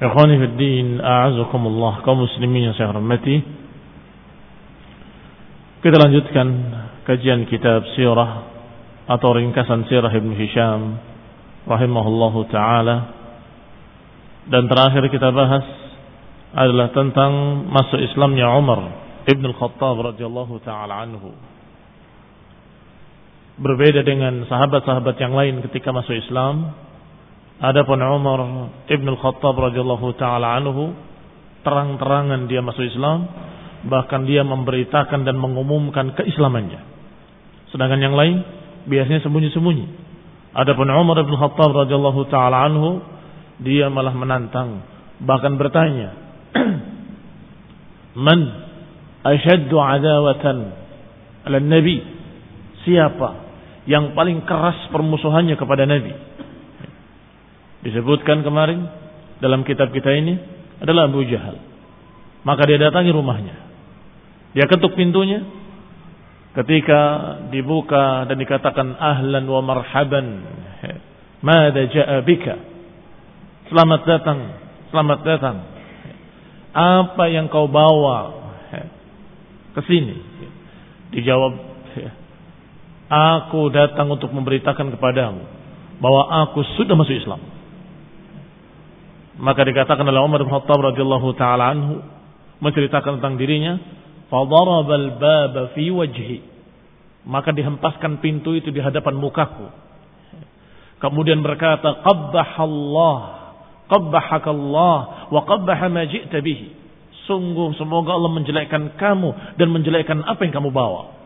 Ikhwani fi din, a'azakumullah kaum muslimin yang saya hormati. Kita lanjutkan kajian kitab sirah atau ringkasan sirah Ibn Hisham rahimahullahu taala. Dan terakhir kita bahas adalah tentang masuk Islamnya Umar Ibn Al-Khattab radhiyallahu taala anhu. Berbeda dengan sahabat-sahabat yang lain ketika masuk Islam, Adapun Umar Ibn Al-Khattab radhiyallahu taala anhu terang-terangan dia masuk Islam, bahkan dia memberitakan dan mengumumkan keislamannya. Sedangkan yang lain biasanya sembunyi-sembunyi. Adapun Umar Ibn Khattab radhiyallahu taala anhu dia malah menantang, bahkan bertanya, "Man ashaddu adawatan 'ala nabi?" Siapa yang paling keras permusuhannya kepada Nabi? Disebutkan kemarin dalam kitab kita ini adalah Abu Jahal. Maka dia datangi rumahnya. Dia ketuk pintunya. Ketika dibuka dan dikatakan ahlan wa marhaban. Mada ja'a bika. Selamat datang. Selamat datang. Apa yang kau bawa ke sini? Dijawab, aku datang untuk memberitakan kepadamu bahwa aku sudah masuk Islam. Maka dikatakan oleh Umar bin Khattab radhiyallahu taala anhu menceritakan tentang dirinya, "Fadarabal baba fi wajhi." Maka dihempaskan pintu itu di hadapan mukaku. Kemudian berkata, "Qabbahallah, qabbahakallah wa qabbaha ma ji'ta bihi." Sungguh semoga Allah menjelekkan kamu dan menjelekkan apa yang kamu bawa.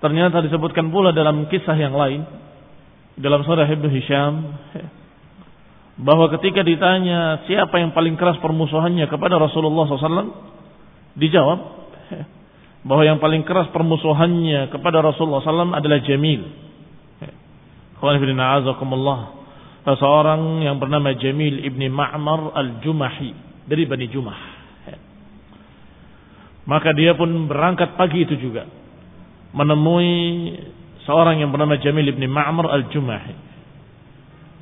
Ternyata disebutkan pula dalam kisah yang lain dalam surah Ibnu Hisham bahwa ketika ditanya siapa yang paling keras permusuhannya kepada Rasulullah SAW, dijawab bahwa yang paling keras permusuhannya kepada Rasulullah SAW adalah Jamil. Seorang yang bernama Jamil ibni Ma'mar al-Jumahi dari Bani Jumah. Maka dia pun berangkat pagi itu juga menemui seorang yang bernama Jamil ibni Ma'mar al-Jumahi.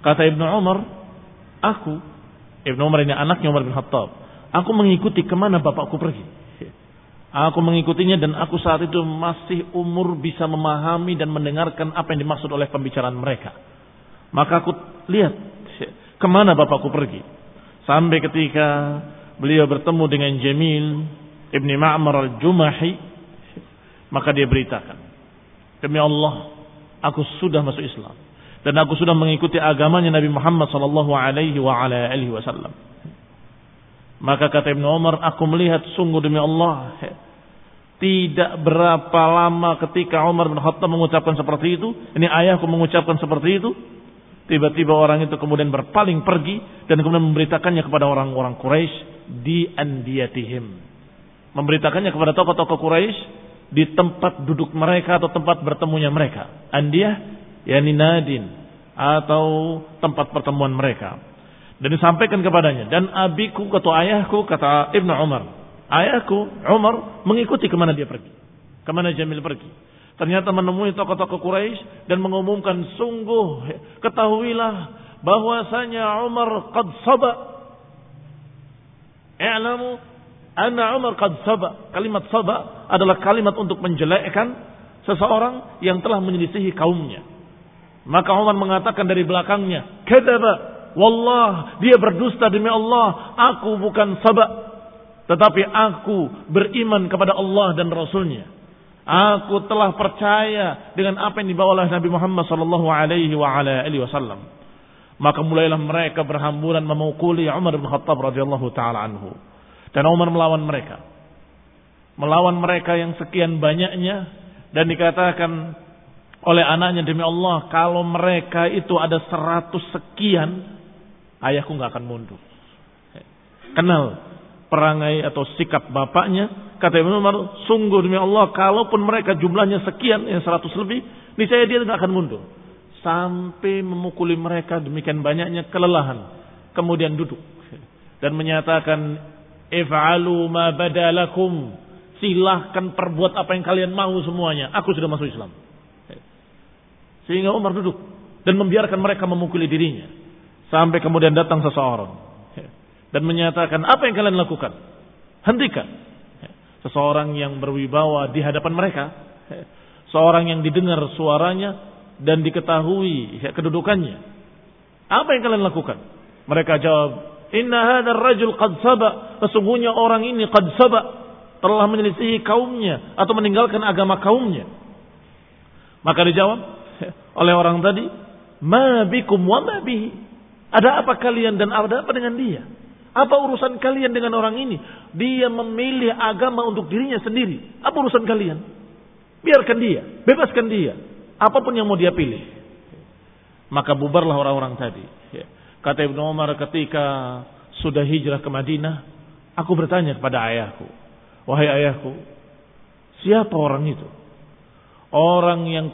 Kata Ibnu Umar, Aku, Ibnu Umar ini anaknya Umar bin Khattab. Aku mengikuti ke mana bapakku pergi. Aku mengikutinya dan aku saat itu masih umur bisa memahami dan mendengarkan apa yang dimaksud oleh pembicaraan mereka. Maka aku lihat ke mana bapakku pergi. Sampai ketika beliau bertemu dengan Jamil Ibni Ma'mar al-Jumahi. Maka dia beritakan. Demi Allah, aku sudah masuk Islam dan aku sudah mengikuti agamanya Nabi Muhammad sallallahu alaihi wa ala alihi wasallam. Maka kata Ibn Umar, aku melihat sungguh demi Allah. Tidak berapa lama ketika Umar bin Khattab mengucapkan seperti itu. Ini ayahku mengucapkan seperti itu. Tiba-tiba orang itu kemudian berpaling pergi. Dan kemudian memberitakannya kepada orang-orang Quraisy di Andiyatihim. Memberitakannya kepada tokoh-tokoh Quraisy di tempat duduk mereka atau tempat bertemunya mereka. Andiyah, yakni Nadin. Atau tempat pertemuan mereka. Dan disampaikan kepadanya. Dan abiku atau ayahku kata Ibnu Umar. Ayahku Umar mengikuti ke mana dia pergi. Ke mana Jamil pergi. Ternyata menemui tokoh-tokoh Quraisy dan mengumumkan sungguh ketahuilah bahwasanya Umar qad saba. I'lamu anna Umar qad saba. Kalimat saba adalah kalimat untuk menjelekkan seseorang yang telah menyelisihi kaumnya. Maka Umar mengatakan dari belakangnya, "Kadzaba Wallah, dia berdusta demi Allah. Aku bukan sabak. Tetapi aku beriman kepada Allah dan Rasulnya. Aku telah percaya dengan apa yang dibawa oleh Nabi Muhammad sallallahu alaihi wa ala alihi wasallam. Maka mulailah mereka berhamburan memukuli Umar bin Khattab radhiyallahu taala anhu. Dan Umar melawan mereka. Melawan mereka yang sekian banyaknya dan dikatakan oleh anaknya demi Allah kalau mereka itu ada seratus sekian ayahku nggak akan mundur. Kenal perangai atau sikap bapaknya. Kata Ibn Umar, sungguh demi Allah, kalaupun mereka jumlahnya sekian, yang seratus lebih, niscaya dia nggak akan mundur. Sampai memukuli mereka demikian banyaknya kelelahan. Kemudian duduk. Dan menyatakan, If'alu ma badalakum. Silahkan perbuat apa yang kalian mau semuanya. Aku sudah masuk Islam. Sehingga Umar duduk. Dan membiarkan mereka memukuli dirinya. Sampai kemudian datang seseorang dan menyatakan apa yang kalian lakukan? Hentikan. Seseorang yang berwibawa di hadapan mereka, seorang yang didengar suaranya dan diketahui kedudukannya. Apa yang kalian lakukan? Mereka jawab, "Inna hadzal rajul qad saba." Sesungguhnya orang ini qad saba, telah menyelisihi kaumnya atau meninggalkan agama kaumnya. Maka dijawab oleh orang tadi, "Ma bikum wa ma bihi?" Ada apa kalian dan ada apa dengan dia? Apa urusan kalian dengan orang ini? Dia memilih agama untuk dirinya sendiri. Apa urusan kalian? Biarkan dia, bebaskan dia. Apa pun yang mau dia pilih. Maka bubarlah orang-orang tadi. Ya. Kata Ibnu Umar ketika sudah hijrah ke Madinah, aku bertanya kepada ayahku, "Wahai ayahku, siapa orang itu?" Orang yang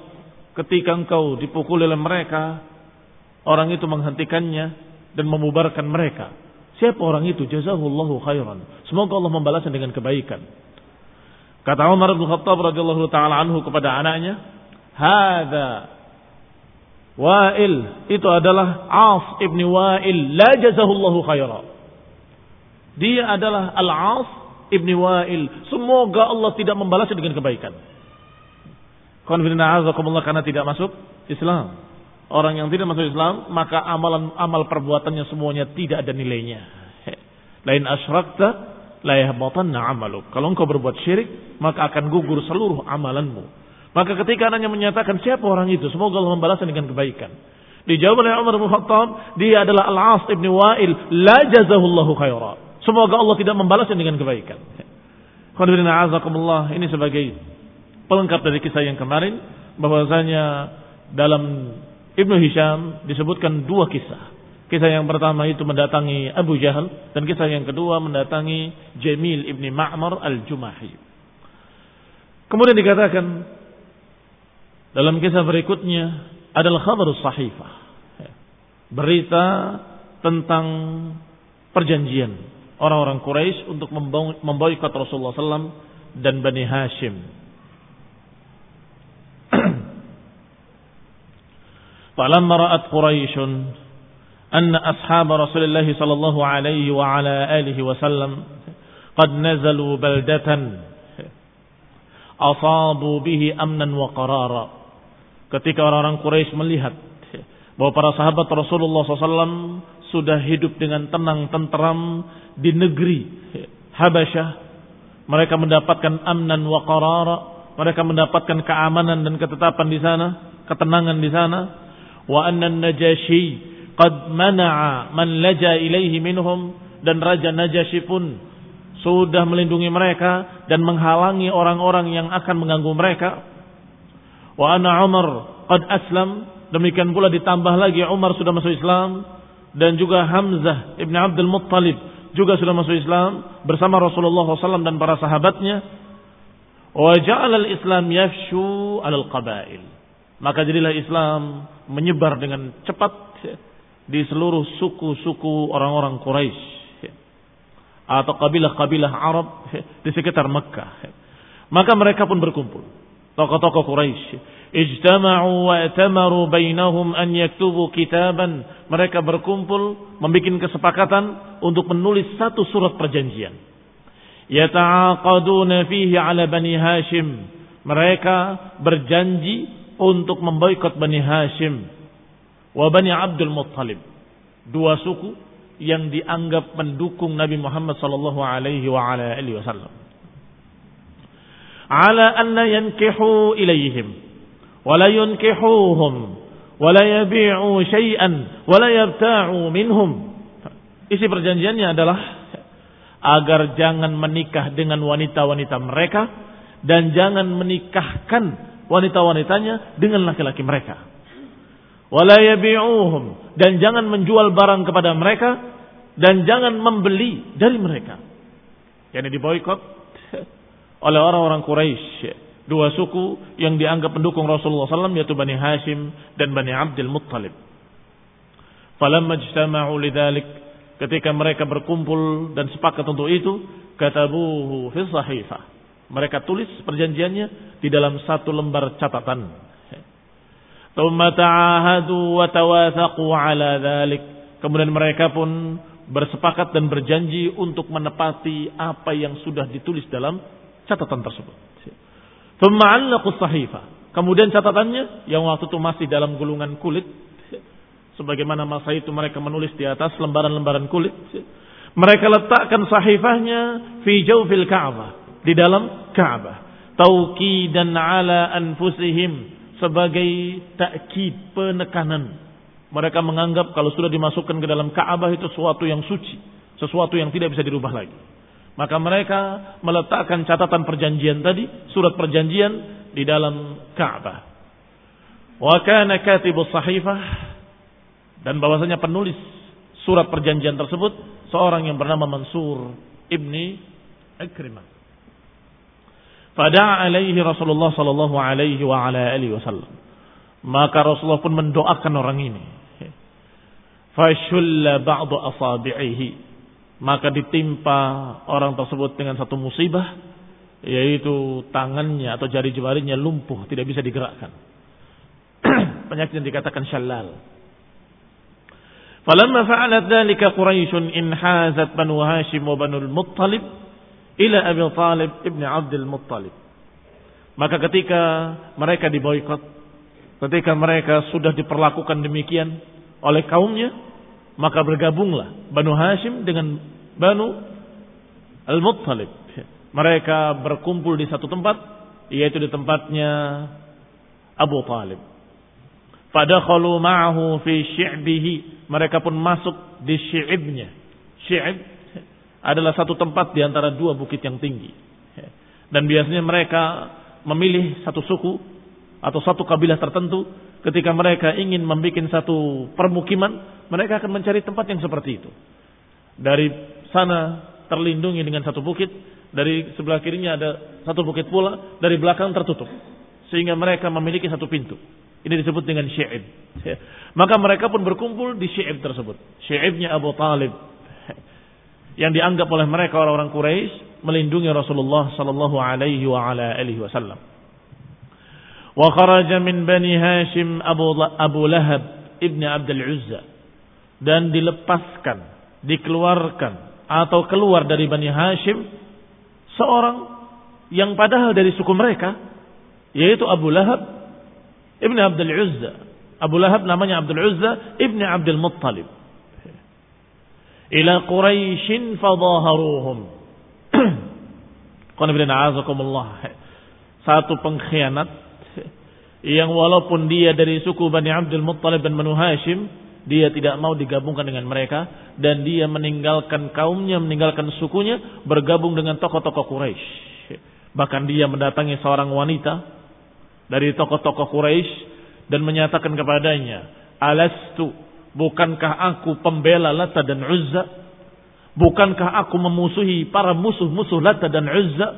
ketika engkau dipukul oleh mereka, orang itu menghentikannya dan memubarkan mereka. Siapa orang itu? Jazahullahu khairan. Semoga Allah membalasnya dengan kebaikan. Kata Umar bin Khattab radhiyallahu taala anhu kepada anaknya, "Hada Wa'il itu adalah As ibni Wa'il la jazahullahu khairan." Dia adalah Al-As ibni Wa'il. Semoga Allah tidak membalasnya dengan kebaikan. Karena tidak masuk Islam orang yang tidak masuk Islam, maka amalan amal perbuatannya semuanya tidak ada nilainya. Lain asyrakta la yahbatanna amaluk. Kalau engkau berbuat syirik, maka akan gugur seluruh amalanmu. Maka ketika anaknya menyatakan siapa orang itu, semoga Allah membalasnya dengan kebaikan. Dijawab oleh Umar bin Khattab, dia adalah Al-As ibn Wa'il, la jazahullahu khaira. Semoga Allah tidak membalasnya dengan kebaikan. Ini sebagai pelengkap dari kisah yang kemarin bahwasanya dalam Ibnu Hisham disebutkan dua kisah. Kisah yang pertama itu mendatangi Abu Jahal dan kisah yang kedua mendatangi Jamil ibni Ma'mar al-Jumahi. Kemudian dikatakan dalam kisah berikutnya adalah khabar sahifah. Berita tentang perjanjian orang-orang Quraisy untuk memboikot Rasulullah SAW dan Bani Hashim فلما رأت قريش أن أصحاب رسول الله صلى الله عليه وعلى آله وسلم قد نزلوا بلدة أصابوا به أمنا وقرارا ketika orang-orang Quraisy melihat bahwa para sahabat Rasulullah SAW sudah hidup dengan tenang tenteram di negeri Habasyah mereka mendapatkan amnan wa qarara mereka mendapatkan keamanan dan ketetapan di sana ketenangan di sana wa anna najasyi qad mana'a man laja ilaihi minhum dan raja Najasyi pun sudah melindungi mereka dan menghalangi orang-orang yang akan mengganggu mereka. Wa ana Umar qad aslam, demikian pula ditambah lagi Umar sudah masuk Islam dan juga Hamzah Ibn Abdul Muttalib juga sudah masuk Islam bersama Rasulullah SAW dan para sahabatnya. Wa ja'al al-Islam yafshu al-qaba'il. Maka jadilah Islam menyebar dengan cepat di seluruh suku-suku orang-orang Quraisy atau kabilah-kabilah Arab di sekitar Mekah. Maka mereka pun berkumpul. Tokoh-tokoh Quraisy ijtama'u wa atamaru bainahum an yaktubu kitaban. Mereka berkumpul membuat kesepakatan untuk menulis satu surat perjanjian. Yata'aqaduna fihi ala Bani Hashim. Mereka berjanji untuk memboikot Bani Hashim wa Bani Abdul Muttalib. Dua suku yang dianggap mendukung Nabi Muhammad sallallahu alaihi wa ala alihi wasallam. Ala anna yankihu ilaihim wa la yunkihuhum wa la yabi'u syai'an wa la yabta'u minhum. Isi perjanjiannya adalah agar jangan menikah dengan wanita-wanita mereka dan jangan menikahkan wanita-wanitanya dengan laki-laki mereka wala yabi'uhum dan jangan menjual barang kepada mereka dan jangan membeli dari mereka. Yani diboikot oleh orang-orang Quraisy, dua suku yang dianggap pendukung Rasulullah SAW yaitu Bani Hashim dan Bani Abdul Muttalib. Falamma ketika mereka berkumpul dan sepakat untuk itu, katabuhu fi sahifah. Mereka tulis perjanjiannya di dalam satu lembar catatan. Kemudian mereka pun bersepakat dan berjanji untuk menepati apa yang sudah ditulis dalam catatan tersebut. Kemudian catatannya yang waktu itu masih dalam gulungan kulit. Sebagaimana masa itu mereka menulis di atas lembaran-lembaran kulit. Mereka letakkan sahifahnya fi jawfil di dalam Ka'bah. Tauqidan ala anfusihim sebagai takkid penekanan. Mereka menganggap kalau sudah dimasukkan ke dalam Ka'bah itu sesuatu yang suci, sesuatu yang tidak bisa dirubah lagi. Maka mereka meletakkan catatan perjanjian tadi, surat perjanjian di dalam Ka'bah. Wa kana sahifah dan bahwasanya penulis surat perjanjian tersebut seorang yang bernama Mansur ibni Ikrimah. Fada'a alaihi Rasulullah sallallahu alaihi wa ala alihi wasallam. Maka Rasulullah pun mendoakan orang ini. Fashulla ba'du asabi'ihi. Maka ditimpa orang tersebut dengan satu musibah yaitu tangannya atau jari jarinya lumpuh, tidak bisa digerakkan. Penyakit yang dikatakan syallal. Falamma fa'alat dhalika Quraisyun inhazat Banu Hashim wa Banu Al-Muttalib ila Abi Talib ibn Abdul Muttalib. Maka ketika mereka diboykot, ketika mereka sudah diperlakukan demikian oleh kaumnya, maka bergabunglah Banu Hashim dengan Banu Al-Muttalib. Mereka berkumpul di satu tempat, yaitu di tempatnya Abu Talib. Pada ma'ahu fi syi'bihi, mereka pun masuk di syi'ibnya. Syi'ib adalah satu tempat di antara dua bukit yang tinggi. Dan biasanya mereka memilih satu suku atau satu kabilah tertentu ketika mereka ingin membuat satu permukiman, mereka akan mencari tempat yang seperti itu. Dari sana terlindungi dengan satu bukit, dari sebelah kirinya ada satu bukit pula, dari belakang tertutup. Sehingga mereka memiliki satu pintu. Ini disebut dengan syi'ib. Maka mereka pun berkumpul di syi'ib tersebut. Syi'ibnya Abu Talib yang dianggap oleh mereka orang-orang Quraisy melindungi Rasulullah sallallahu alaihi wa ala alihi wasallam. Wa kharaja min Bani Hashim Abu Abu Lahab ibn Abdul Uzza dan dilepaskan, dikeluarkan atau keluar dari Bani Hashim seorang yang padahal dari suku mereka yaitu Abu Lahab ibn Abdul Uzza. Abu Lahab namanya Abdul Uzza ibn Abdul Muttalib ila Quraisyin fadhaharuhum. Satu pengkhianat yang walaupun dia dari suku Bani Abdul Muttalib dan Banu Hashim, dia tidak mau digabungkan dengan mereka dan dia meninggalkan kaumnya, meninggalkan sukunya, bergabung dengan tokoh-tokoh Quraisy. Bahkan dia mendatangi seorang wanita dari tokoh-tokoh Quraisy dan menyatakan kepadanya, "Alastu, bukankah aku pembela Lata dan Uzza? Bukankah aku memusuhi para musuh-musuh Lata dan Uzza?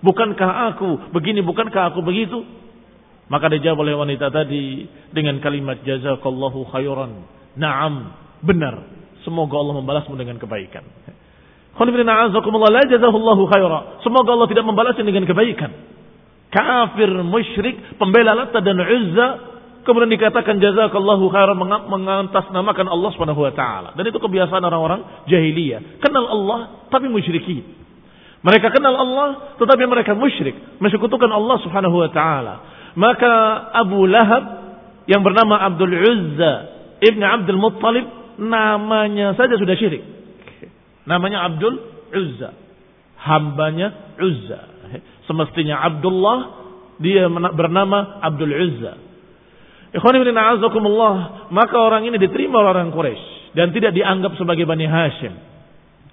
Bukankah aku begini, bukankah aku begitu?" Maka dijawab oleh wanita tadi dengan kalimat jazakallahu khairan. Naam, benar. Semoga Allah membalasmu dengan kebaikan. Semoga Allah tidak membalasnya dengan kebaikan. Kafir, musyrik, pembela Lata dan Uzza, kemudian dikatakan jazakallahu khairan mengatasnamakan Allah Subhanahu wa taala. Dan itu kebiasaan orang-orang jahiliyah. Kenal Allah tapi musyrikin. Mereka kenal Allah tetapi mereka musyrik, mensekutukan Allah Subhanahu wa taala. Maka Abu Lahab yang bernama Abdul Uzza Ibn Abdul Muttalib namanya saja sudah syirik. Namanya Abdul Uzza. Hambanya Uzza. Semestinya Abdullah dia bernama Abdul Uzza. Maka orang ini diterima oleh orang Quraisy dan tidak dianggap sebagai Bani Hashim.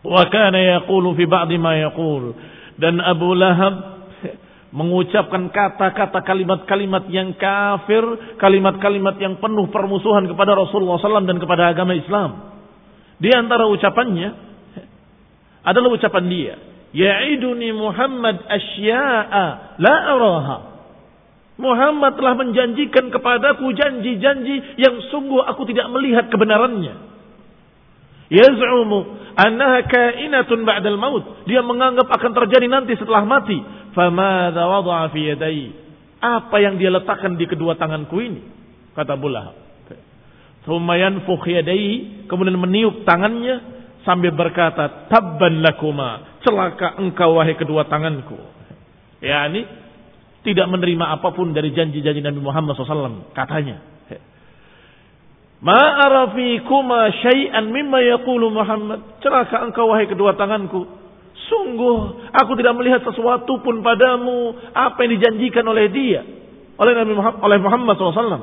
Wa kana yaqulu fi ba'di ma yaqul. Dan Abu Lahab mengucapkan kata-kata kalimat-kalimat yang kafir, kalimat-kalimat yang penuh permusuhan kepada Rasulullah SAW dan kepada agama Islam. Di antara ucapannya adalah ucapan dia, Ya'iduni Muhammad asya'a la araha. Muhammad telah menjanjikan kepadaku janji-janji yang sungguh aku tidak melihat kebenarannya. Yaz'umu annaha kainatun ba'dal maut. Dia menganggap akan terjadi nanti setelah mati. Famadha wada'a fi. Apa yang dia letakkan di kedua tanganku ini? Kata Abu Lahab. Thumma yadai. Kemudian meniup tangannya. Sambil berkata, Tabban lakuma. Celaka engkau wahai kedua tanganku. Ya ini tidak menerima apa pun dari janji-janji Nabi Muhammad SAW. Katanya. Ma'arafikuma syai'an mimma yaqulu Muhammad. Celaka engkau wahai kedua tanganku Sungguh aku tidak melihat sesuatu pun padamu apa yang dijanjikan oleh dia oleh Nabi Muhammad, oleh Muhammad SAW.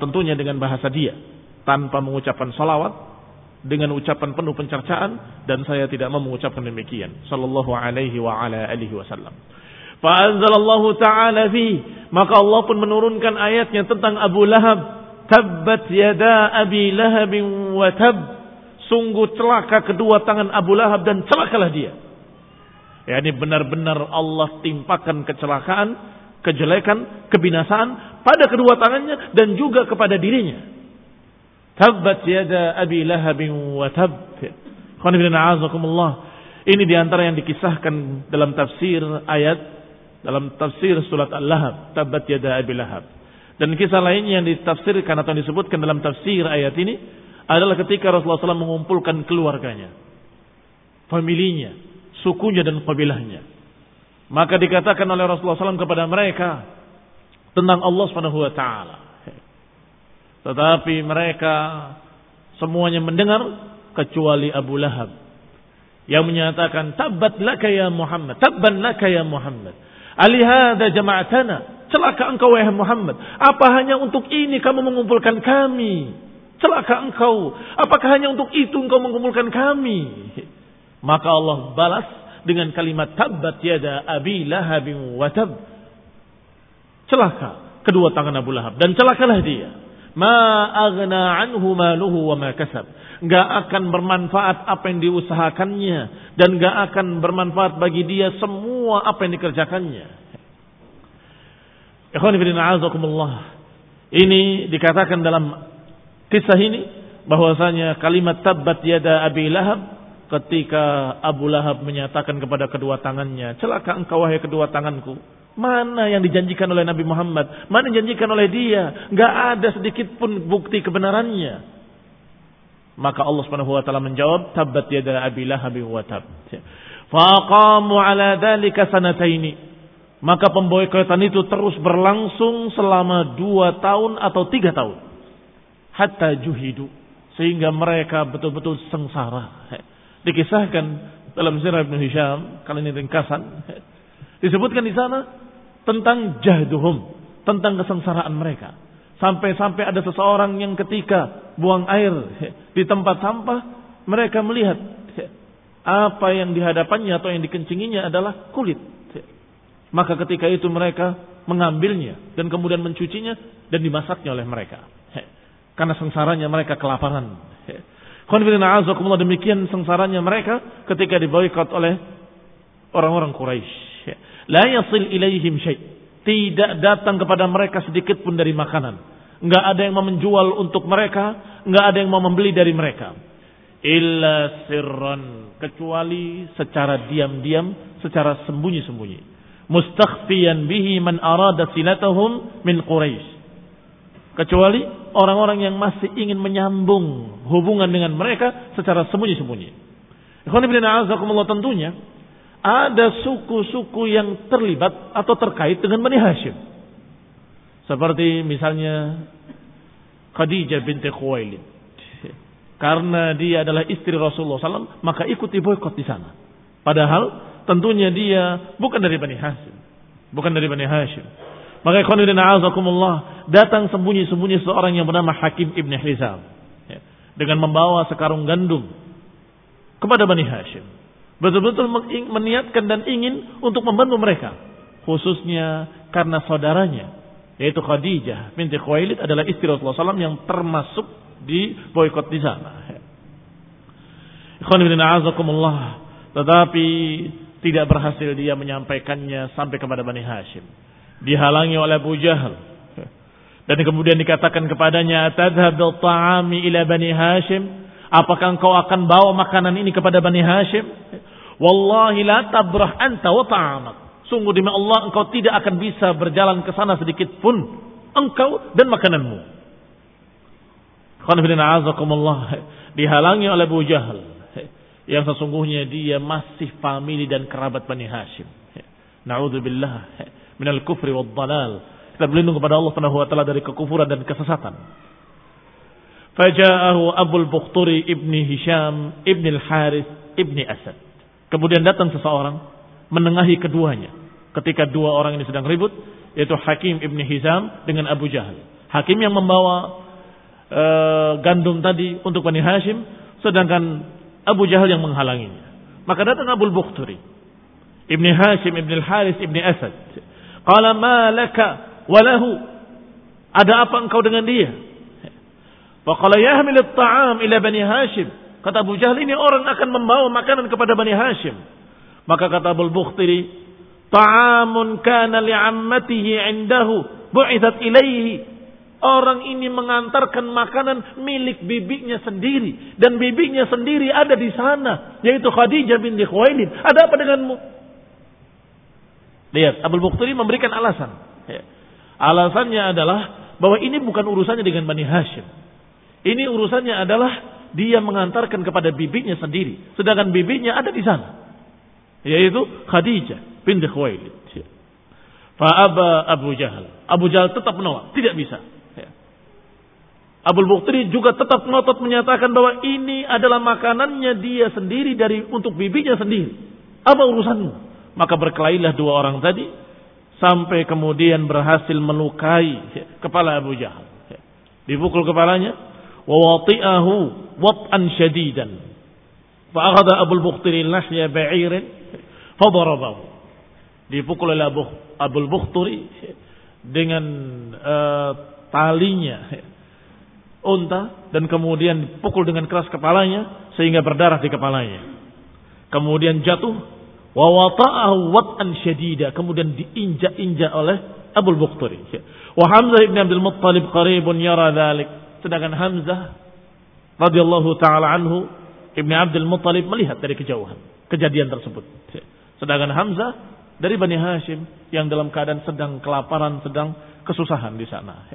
tentunya dengan bahasa dia tanpa mengucapkan salawat dengan ucapan penuh pencercaan dan saya tidak mau mengucapkan demikian sallallahu alaihi wa ala alihi wasallam. Fa'anzalallahu ta'ala fi maka Allah pun menurunkan ayatnya tentang Abu Lahab tabbat yada abi lahab wa tab Sungguh celaka kedua tangan Abu Lahab dan celakalah dia. Ya ini benar-benar Allah timpakan kecelakaan, kejelekan, kebinasaan pada kedua tangannya dan juga kepada dirinya. Tabbat yada Abi Lahab wa tab. Ini di antara yang dikisahkan dalam tafsir ayat dalam tafsir surat Al-Lahab, Tabbat yada Abi Lahab. Dan kisah lainnya yang ditafsirkan atau disebutkan dalam tafsir ayat ini adalah ketika Rasulullah SAW mengumpulkan keluarganya, familinya, sukunya dan kabilahnya. Maka dikatakan oleh Rasulullah SAW kepada mereka tentang Allah Subhanahu wa taala. Tetapi mereka semuanya mendengar kecuali Abu Lahab yang menyatakan tabat laka ya Muhammad, tabban laka ya Muhammad. Alihada jama'atana, celaka engkau wahai Muhammad. Apa hanya untuk ini kamu mengumpulkan kami? Celaka engkau. Apakah hanya untuk itu engkau mengumpulkan kami? Maka Allah balas dengan kalimat tabat yada abi lahabin watab. Celaka kedua tangan Abu Lahab dan celakalah dia. Ma aghna anhu maluhu wa ma kasab. Gak akan bermanfaat apa yang diusahakannya dan gak akan bermanfaat bagi dia semua apa yang dikerjakannya. Ini dikatakan dalam kisah ini bahwasanya kalimat tabat yada Abi Lahab ketika Abu Lahab menyatakan kepada kedua tangannya, celaka engkau wahai kedua tanganku. Mana yang dijanjikan oleh Nabi Muhammad? Mana yang dijanjikan oleh dia? Gak ada sedikit pun bukti kebenarannya. Maka Allah Subhanahu wa taala menjawab, tabat yada Abi Lahab wa tab. Faqamu ala dzalika sanataini. Maka pemboikotan itu terus berlangsung selama dua tahun atau tiga tahun hatta juhidu sehingga mereka betul-betul sengsara. Dikisahkan dalam sirah Ibn Hisham, kali ini ringkasan, disebutkan di sana tentang jahduhum, tentang kesengsaraan mereka. Sampai-sampai ada seseorang yang ketika buang air di tempat sampah, mereka melihat apa yang dihadapannya atau yang dikencinginya adalah kulit. Maka ketika itu mereka mengambilnya dan kemudian mencucinya dan dimasaknya oleh mereka. Karena sengsaranya mereka kelaparan. Konfidina azakumullah demikian sengsaranya mereka ketika diboikot oleh orang-orang Quraisy. La yasil ilaihim syai. Tidak datang kepada mereka sedikit pun dari makanan. Enggak ada yang mau menjual untuk mereka, enggak ada yang mau membeli dari mereka. Illa sirran, kecuali secara diam-diam, secara sembunyi-sembunyi. Mustakhfiyan bihi man arada silatahum min Quraisy. Kecuali orang-orang yang masih ingin menyambung hubungan dengan mereka secara sembunyi-sembunyi. Ikhwan ibn tentunya ada suku-suku yang terlibat atau terkait dengan Bani Hashim. Seperti misalnya Khadijah binti Khuwailid. Karena dia adalah istri Rasulullah SAW, maka ikuti boykot di sana. Padahal tentunya dia bukan dari Bani Hashim. Bukan dari Bani Hashim. Maka ikhwanudina azakumullah datang sembunyi-sembunyi seorang yang bernama Hakim Ibn Hizam. Ya, dengan membawa sekarung gandum kepada Bani Hashim. Betul-betul meniatkan dan ingin untuk membantu mereka. Khususnya karena saudaranya. Yaitu Khadijah binti Khuwailid adalah istri Rasulullah SAW yang termasuk di boykot di sana. Tetapi tidak berhasil dia menyampaikannya sampai kepada Bani Hashim. Dihalangi oleh Abu Jahal. Dan kemudian dikatakan kepadanya, Tadhab ta'ami ila Bani Hashim. Apakah engkau akan bawa makanan ini kepada Bani Hashim? Wallahi la tabrah anta wa ta'amak. Sungguh demi Allah engkau tidak akan bisa berjalan ke sana sedikit pun. Engkau dan makananmu. Dihalangi oleh Abu Jahal. Yang sesungguhnya dia masih famili dan kerabat Bani Hashim. Na'udzubillah minal kufri wad dalal. Kita berlindung kepada Allah Subhanahu wa taala dari kekufuran dan kesesatan. Faja'ahu Abul Bukhturi ibni Hisham ibni Al-Harith ibni Asad. Kemudian datang seseorang menengahi keduanya. Ketika dua orang ini sedang ribut, yaitu Hakim ibni Hizam dengan Abu Jahal. Hakim yang membawa uh, gandum tadi untuk Bani Hashim, sedangkan Abu Jahal yang menghalanginya. Maka datang Abu Bukhturi. Ibni Hashim, Ibni Al-Haris, Ibni Asad. Qala ma laka walahu. Ada apa engkau dengan dia? Faqala yahmil at-ta'am ila Bani Hashim. Kata Abu Jahal ini orang akan membawa makanan kepada Bani Hashim. Maka kata Abu Bukhtiri, ta'amun kana li'ammatihi indahu bu'ithat ilaihi. Orang ini mengantarkan makanan milik bibinya sendiri. Dan bibinya sendiri ada di sana. Yaitu Khadijah binti Khuwailid. Ada apa denganmu? Lihat, Abu Bukhtiri memberikan alasan. Ya. Alasannya adalah bahwa ini bukan urusannya dengan Bani Hashim. Ini urusannya adalah dia mengantarkan kepada bibinya sendiri. Sedangkan bibinya ada di sana. Yaitu Khadijah binti Khuwailid. Fa'aba Abu Jahal. Abu Jahal tetap menolak. Tidak bisa. Abu Bukhtiri juga tetap ngotot menyatakan bahwa ini adalah makanannya dia sendiri dari untuk bibinya sendiri. Apa urusanmu? Maka berkelailah dua orang tadi sampai kemudian berhasil melukai kepala Abu Jahal. Dipukul kepalanya, wawati'ahu wat'an syadidan. Fa'akhadha Abu Bukhtiri nahya ba'irin fadarabahu. Dipukul oleh Abu Bukhtiri dengan uh, talinya unta dan kemudian dipukul dengan keras kepalanya sehingga berdarah di kepalanya. Kemudian jatuh wa wata'ahu wat'an syadida kemudian diinjak-injak oleh Abu Bukhtari. Wa Hamzah ibn Abdul Muttalib qaribun yara dhalik. Sedangkan Hamzah radhiyallahu taala anhu Ibnu Abdul Muttalib melihat dari kejauhan kejadian tersebut. Sedangkan Hamzah dari Bani Hashim yang dalam keadaan sedang kelaparan, sedang kesusahan di sana.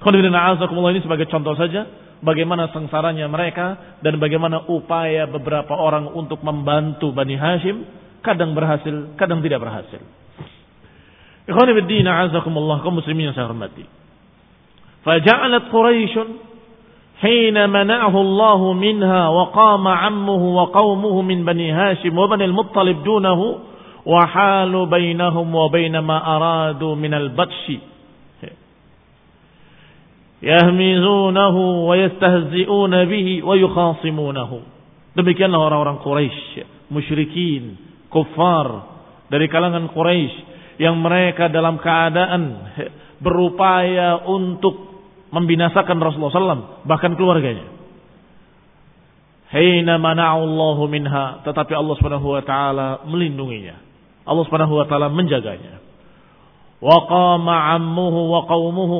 Khonifina'azakumullah ini sebagai contoh saja bagaimana sengsaranya mereka dan bagaimana upaya beberapa orang untuk membantu Bani Hashim kadang berhasil, kadang tidak berhasil. Ikhwan fillah kaum muslimin yang saya hormati. فجعلت قريش حين منعه الله منها وقام عمه وقومه من qaumuhu min Bani Hashim wa Bani Al-Muttalib dunahu wa halu bainahum wa baina demikianlah orang-orang Quraisy musyrikin kuffar dari kalangan Quraisy yang mereka dalam keadaan berupaya untuk membinasakan Rasulullah SAW bahkan keluarganya. Hina mana'allahu minha tetapi Allah Subhanahu wa taala melindunginya. Allah Subhanahu wa taala menjaganya. Wa qama ammuhu wa qaumuhu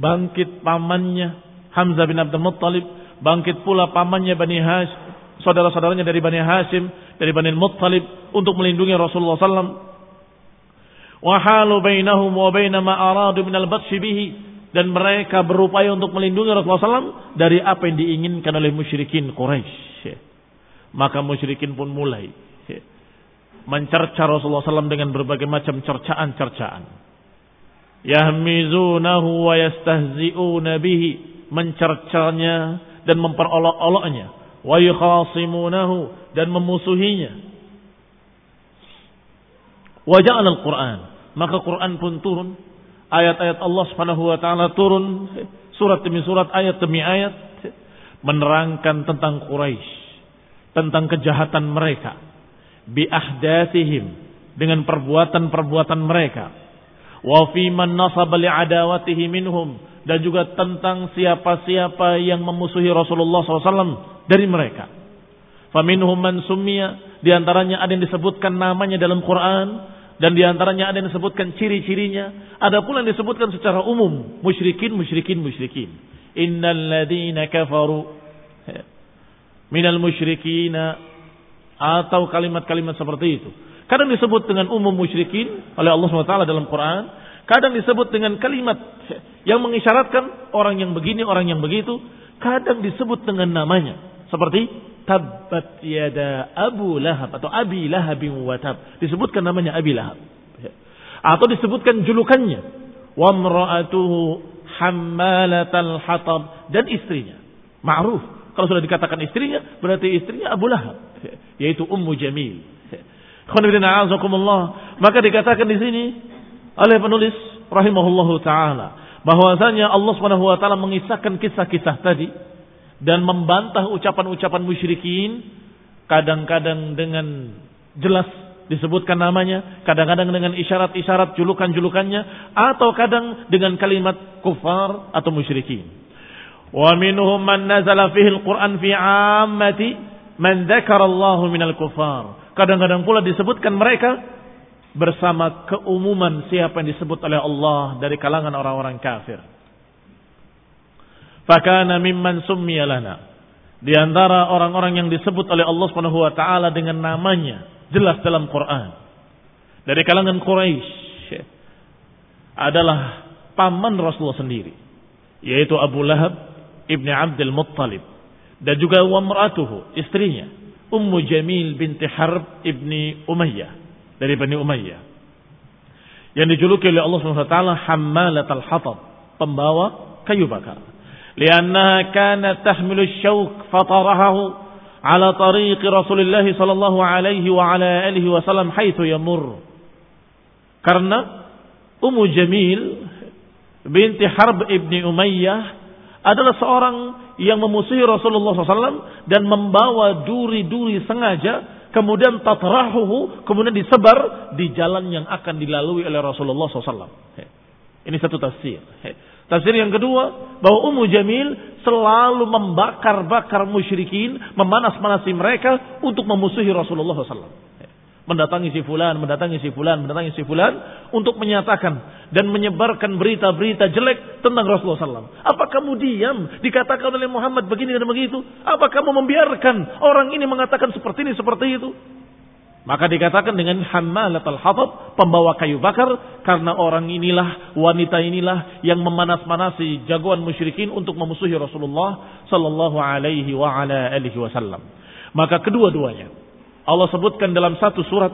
bangkit pamannya Hamzah bin Abdul Muttalib, bangkit pula pamannya Bani Hashim, saudara-saudaranya dari Bani Hashim, dari Bani Muttalib untuk melindungi Rasulullah SAW. Wahalu bainahum wa baina ma aradu min al bihi dan mereka berupaya untuk melindungi Rasulullah SAW dari apa yang diinginkan oleh musyrikin Quraisy. Maka musyrikin pun mulai mencerca Rasulullah SAW dengan berbagai macam cercaan-cercaan. Yahmizunahu wa yastahzi'una bihi mencercanya dan memperolok-oloknya wa yukhasimunahu dan memusuhinya. Wa al-Qur'an, maka Quran pun turun, ayat-ayat Allah Subhanahu wa taala turun surat demi surat, ayat demi ayat menerangkan tentang Quraisy, tentang kejahatan mereka, bi ahdatsihim dengan perbuatan-perbuatan mereka. Wa fi man nasaba li'adawatihi minhum dan juga tentang siapa-siapa yang memusuhi Rasulullah SAW dari mereka. Faminhum man summiya, di antaranya ada yang disebutkan namanya dalam Quran dan di antaranya ada yang disebutkan ciri-cirinya, ada pula yang disebutkan secara umum, musyrikin, musyrikin, musyrikin. Innal ladina kafaru minal musyrikina atau kalimat-kalimat seperti itu. Kadang disebut dengan umum musyrikin oleh Allah SWT dalam Quran, kadang disebut dengan kalimat yang mengisyaratkan orang yang begini, orang yang begitu, kadang disebut dengan namanya. Seperti tabbat yada Abu Lahab atau Abi Lahab wa tab. Disebutkan namanya Abi Lahab. Atau disebutkan julukannya. Wa mra'atuhu hammalatal hatab dan istrinya. Ma'ruf. Kalau sudah dikatakan istrinya, berarti istrinya Abu Lahab, yaitu Ummu Jamil. Maka dikatakan di sini oleh penulis rahimahullahu taala bahwasanya Allah Subhanahu wa taala mengisahkan kisah-kisah tadi dan membantah ucapan-ucapan musyrikin kadang-kadang dengan jelas disebutkan namanya, kadang-kadang dengan isyarat-isyarat julukan-julukannya atau kadang dengan kalimat kufar atau musyrikin. Wa minhum man nazala fihi al-Qur'an fi 'ammati man dzakara Allah minal kufar. Kadang-kadang pula disebutkan mereka bersama keumuman siapa yang disebut oleh Allah dari kalangan orang-orang kafir. Fakana mimman summiya lana. Di antara orang-orang yang disebut oleh Allah Subhanahu wa taala dengan namanya jelas dalam Quran. Dari kalangan Quraisy adalah paman Rasulullah sendiri, yaitu Abu Lahab ibni Abdul Muttalib dan juga wamratuhu istrinya Ummu Jamil binti Harb ibni Umayyah dari Bani Umayyah. Yang dijuluki oleh Allah SWT Hammalat al-Hatab. Pembawa kayu bakar. Liannaha kanat tahmilu syawk fatarahahu ala tariq Rasulullah sallallahu alaihi wa ala alihi wasallam haitsu yamur. Karena Ummu Jamil binti Harb ibni Umayyah adalah seorang yang memusuhi Rasulullah SAW dan membawa duri-duri sengaja kemudian tatrahuhu, kemudian disebar di jalan yang akan dilalui oleh Rasulullah SAW. Ini satu tafsir. Tafsir yang kedua, bahwa Ummu Jamil selalu membakar-bakar musyrikin, memanas-manasi mereka untuk memusuhi Rasulullah SAW mendatangi si fulan, mendatangi si fulan, mendatangi si fulan untuk menyatakan dan menyebarkan berita-berita jelek tentang Rasulullah SAW. Apa kamu diam? Dikatakan oleh Muhammad begini dan begitu. Apa kamu membiarkan orang ini mengatakan seperti ini, seperti itu? Maka dikatakan dengan hammalat al-hatab, pembawa kayu bakar, karena orang inilah, wanita inilah yang memanas-manasi jagoan musyrikin untuk memusuhi Rasulullah sallallahu alaihi wa ala alihi wasallam. Maka kedua-duanya Allah sebutkan dalam satu surat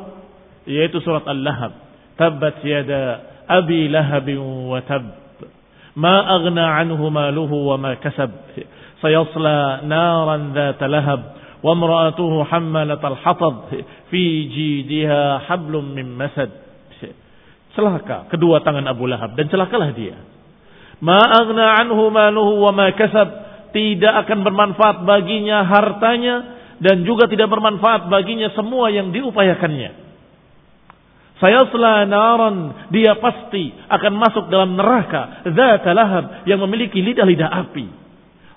yaitu surat Al-Lahab. Tabbat yada abi lahab wa tab. Ma aghna anhu maluhu wa ma kasab. Sayasla naran dhata lahab. Mra'atuhu hammalat al-hatab. Fi jidiha hablum min masad. Celaka kedua tangan Abu Lahab dan celakalah dia. Ma aghna anhu maluhu wa ma kasab. Tidak akan bermanfaat baginya hartanya dan juga tidak bermanfaat baginya semua yang diupayakannya. Saya naran, dia pasti akan masuk dalam neraka zat lahab yang memiliki lidah-lidah api.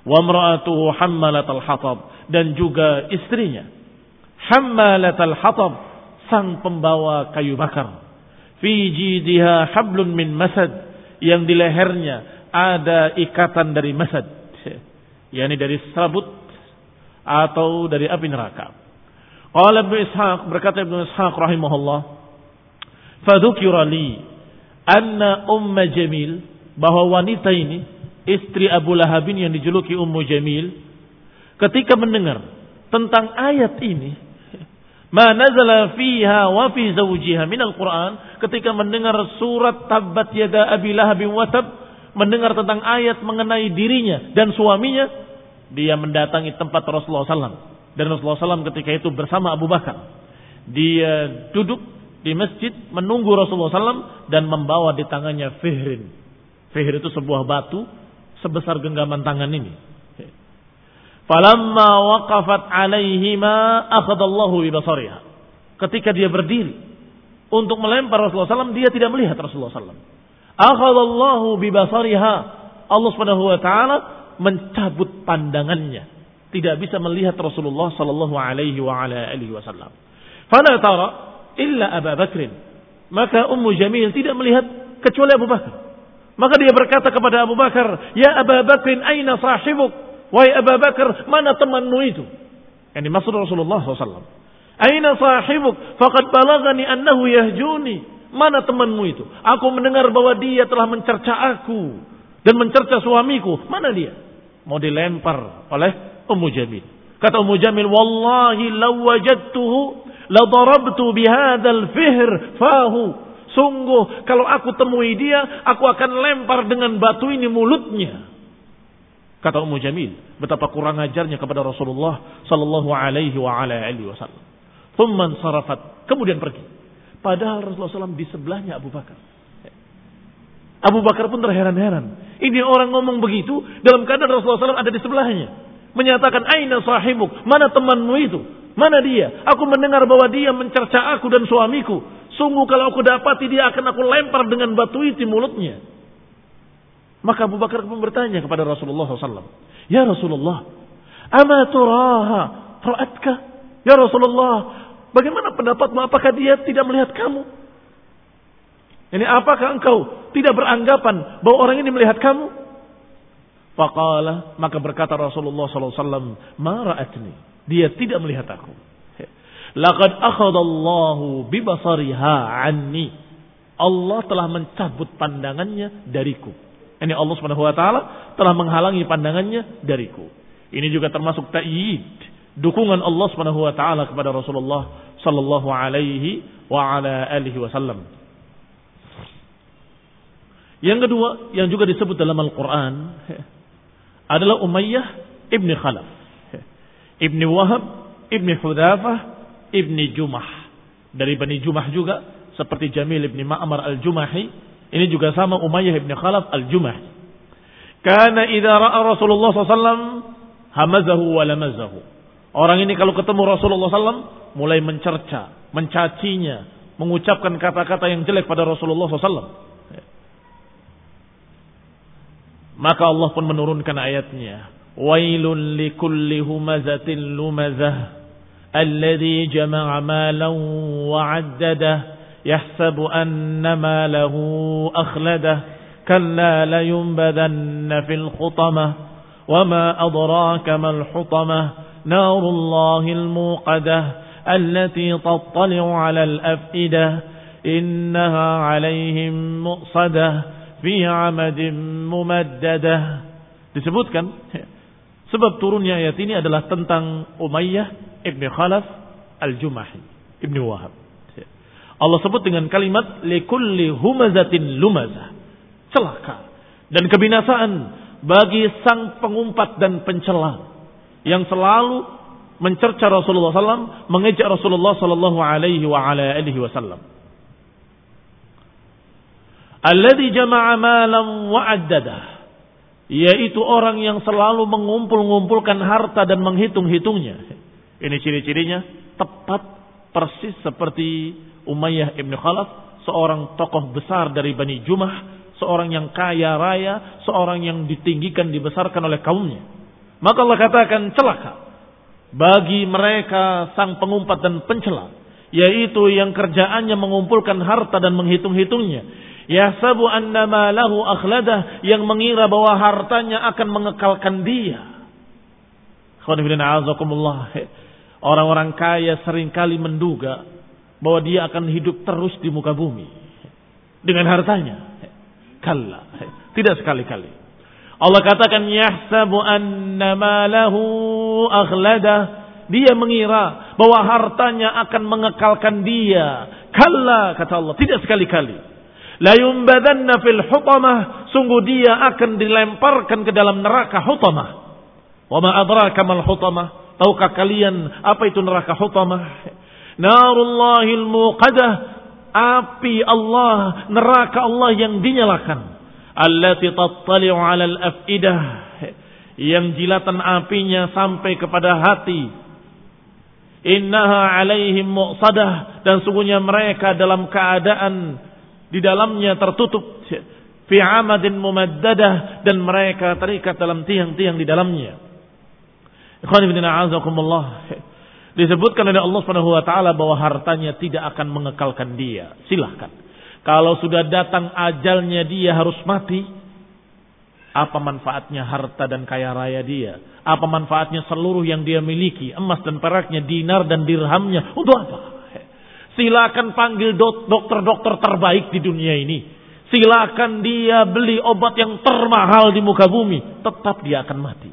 Wa mra'atuhu hammalatal hatab dan juga istrinya hammalatal hatab sang pembawa kayu bakar. Fi jidiha hablun min masad yang di lehernya ada ikatan dari masad. yakni dari serabut atau dari api neraka. Qala Ibnu Ishaq berkata Ibnu Ishaq rahimahullah, "Fadzukira li anna Umma Jamil bahwa wanita ini istri Abu Lahabin yang dijuluki Ummu Jamil ketika mendengar tentang ayat ini ma nazala fiha wa fi zawjiha. Min al-Quran ketika mendengar surat tabat yada abi lahabin watab mendengar tentang ayat mengenai dirinya dan suaminya dia mendatangi tempat Rasulullah SAW dan Rasulullah SAW ketika itu bersama Abu Bakar. Dia duduk di masjid menunggu Rasulullah SAW dan membawa di tangannya fihrin. Fihrin itu sebuah batu sebesar genggaman tangan ini Falamma waqafat alaihima akhadallahu bibasariha. Ketika dia berdiri untuk melempar Rasulullah SAW, dia tidak melihat Rasulullah SAW. Akhadallahu bibasariha. Allah Subhanahu wa taala mencabut pandangannya. Tidak bisa melihat Rasulullah sallallahu alaihi wa ala alihi wasallam. Fala tara illa Abu Bakr. Maka Ummu Jamil tidak melihat kecuali Abu Bakar. Maka dia berkata kepada Abu Bakar, "Ya Abu Bakr, aina sahibuk?" Wahai Abu Bakar, mana temanmu itu? Yang dimaksud Rasulullah SAW. Aina sahibuk? Fakat balagani annahu yahjuni. Mana temanmu itu? Aku mendengar bahwa dia telah mencerca aku. Dan mencerca suamiku. Mana dia? Mau dilempar oleh Ummu Jamil. Kata Ummu Jamil, Wallahi lawajadtuhu ladarabtu bihadal fihr fahu. Sungguh kalau aku temui dia, aku akan lempar dengan batu ini mulutnya. Kata Ummu Jamil, betapa kurang ajarnya kepada Rasulullah sallallahu alaihi wa ala alihi wasallam. Thumman sarafat, kemudian pergi. Padahal Rasulullah SAW di sebelahnya Abu Bakar. Abu Bakar pun terheran-heran. Ini orang ngomong begitu dalam keadaan Rasulullah SAW ada di sebelahnya. Menyatakan, Aina sahibuk, mana temanmu itu? Mana dia? Aku mendengar bahwa dia mencerca aku dan suamiku. Sungguh kalau aku dapati dia akan aku lempar dengan batu itu mulutnya. Maka Abu Bakar pun bertanya kepada Rasulullah SAW. Ya Rasulullah, ama turaha ra'atka? Ya Rasulullah, bagaimana pendapatmu? Apakah dia tidak melihat kamu? Ini apakah engkau tidak beranggapan bahwa orang ini melihat kamu? Faqala, maka berkata Rasulullah SAW, ma ra'atni. Dia tidak melihat aku. Laqad akhadallahu bibasariha anni. Allah telah mencabut pandangannya dariku. Ini Allah Subhanahu wa taala telah menghalangi pandangannya dariku. Ini juga termasuk ta'yid, dukungan Allah Subhanahu wa taala kepada Rasulullah sallallahu alaihi wa ala alihi wasallam. Yang kedua yang juga disebut dalam Al-Qur'an adalah Umayyah ibni Khalaf. Ibni Wahab, ibni Hudafah, ibni Jumah. Dari Bani Jumah juga seperti Jamil ibni Ma'mar al-Jumahi ini juga sama Umayyah bin Khalaf al-Jumah. Karena idza ra'a Rasulullah SAW hamazahu wa lamazahu. Orang ini kalau ketemu Rasulullah SAW mulai mencerca, mencacinya, mengucapkan kata-kata yang jelek pada Rasulullah SAW. Maka Allah pun menurunkan ayatnya. Wailun likulli humazatin lumazah. Alladhi jama'a malan wa'addadah. يحسب أن ما له أخلده. كلا لينبذن في الخطمة وما أدراك ما الحطمة. نار الله الموقدة التي تطلع على الأفئدة. إنها عليهم مؤصدة في عمد ممددة. Disebutkan sebab turunnya ayat ini adalah tentang Umayyah ibn Khalaf al-Jumahi ibn Wahab. Allah sebut dengan kalimat likulli humazatin lumazah. Celaka dan kebinasaan bagi sang pengumpat dan pencela yang selalu mencerca Rasulullah SAW, mengejek Rasulullah Sallallahu Alaihi Wasallam. Alladhi jama'a malam wa'addada. yaitu orang yang selalu mengumpul-ngumpulkan harta dan menghitung-hitungnya. Ini ciri-cirinya tepat persis seperti Umayyah ibn Khalaf, seorang tokoh besar dari Bani Jumah, seorang yang kaya raya, seorang yang ditinggikan, dibesarkan oleh kaumnya. Maka Allah katakan celaka bagi mereka sang pengumpat dan pencela, yaitu yang kerjaannya mengumpulkan harta dan menghitung-hitungnya Yahsabu anna lahu akhladah yang mengira bahwa hartanya akan mengekalkan dia. Orang-orang kaya sering kali menduga bahwa dia akan hidup terus di muka bumi dengan hartanya. Kalla, tidak sekali-kali. Allah katakan yahsabu anna lahu akhladah. Dia mengira bahwa hartanya akan mengekalkan dia. Kalla kata Allah, tidak sekali-kali. La yumbadanna fil hutamah. Sungguh dia akan dilemparkan ke dalam neraka hutamah. Wa ma adraka mal hutamah. Tahukah kalian apa itu neraka hutamah? Narullahil muqadah. Api Allah, neraka Allah yang dinyalakan. Allati tattali'u 'alal af'idah. Yang jilatan apinya sampai kepada hati. Innaha alaihim muqsadah. Dan sungguhnya mereka dalam keadaan di dalamnya tertutup fi amadin mumaddadah dan mereka terikat dalam tiang-tiang di dalamnya. Ikhwan ibn a'azakumullah. Disebutkan oleh Allah Subhanahu wa taala bahwa hartanya tidak akan mengekalkan dia. Silahkan. Kalau sudah datang ajalnya dia harus mati. Apa manfaatnya harta dan kaya raya dia? Apa manfaatnya seluruh yang dia miliki? Emas dan peraknya, dinar dan dirhamnya. Untuk apa? Silakan panggil dokter-dokter terbaik di dunia ini. Silakan dia beli obat yang termahal di muka bumi. Tetap dia akan mati.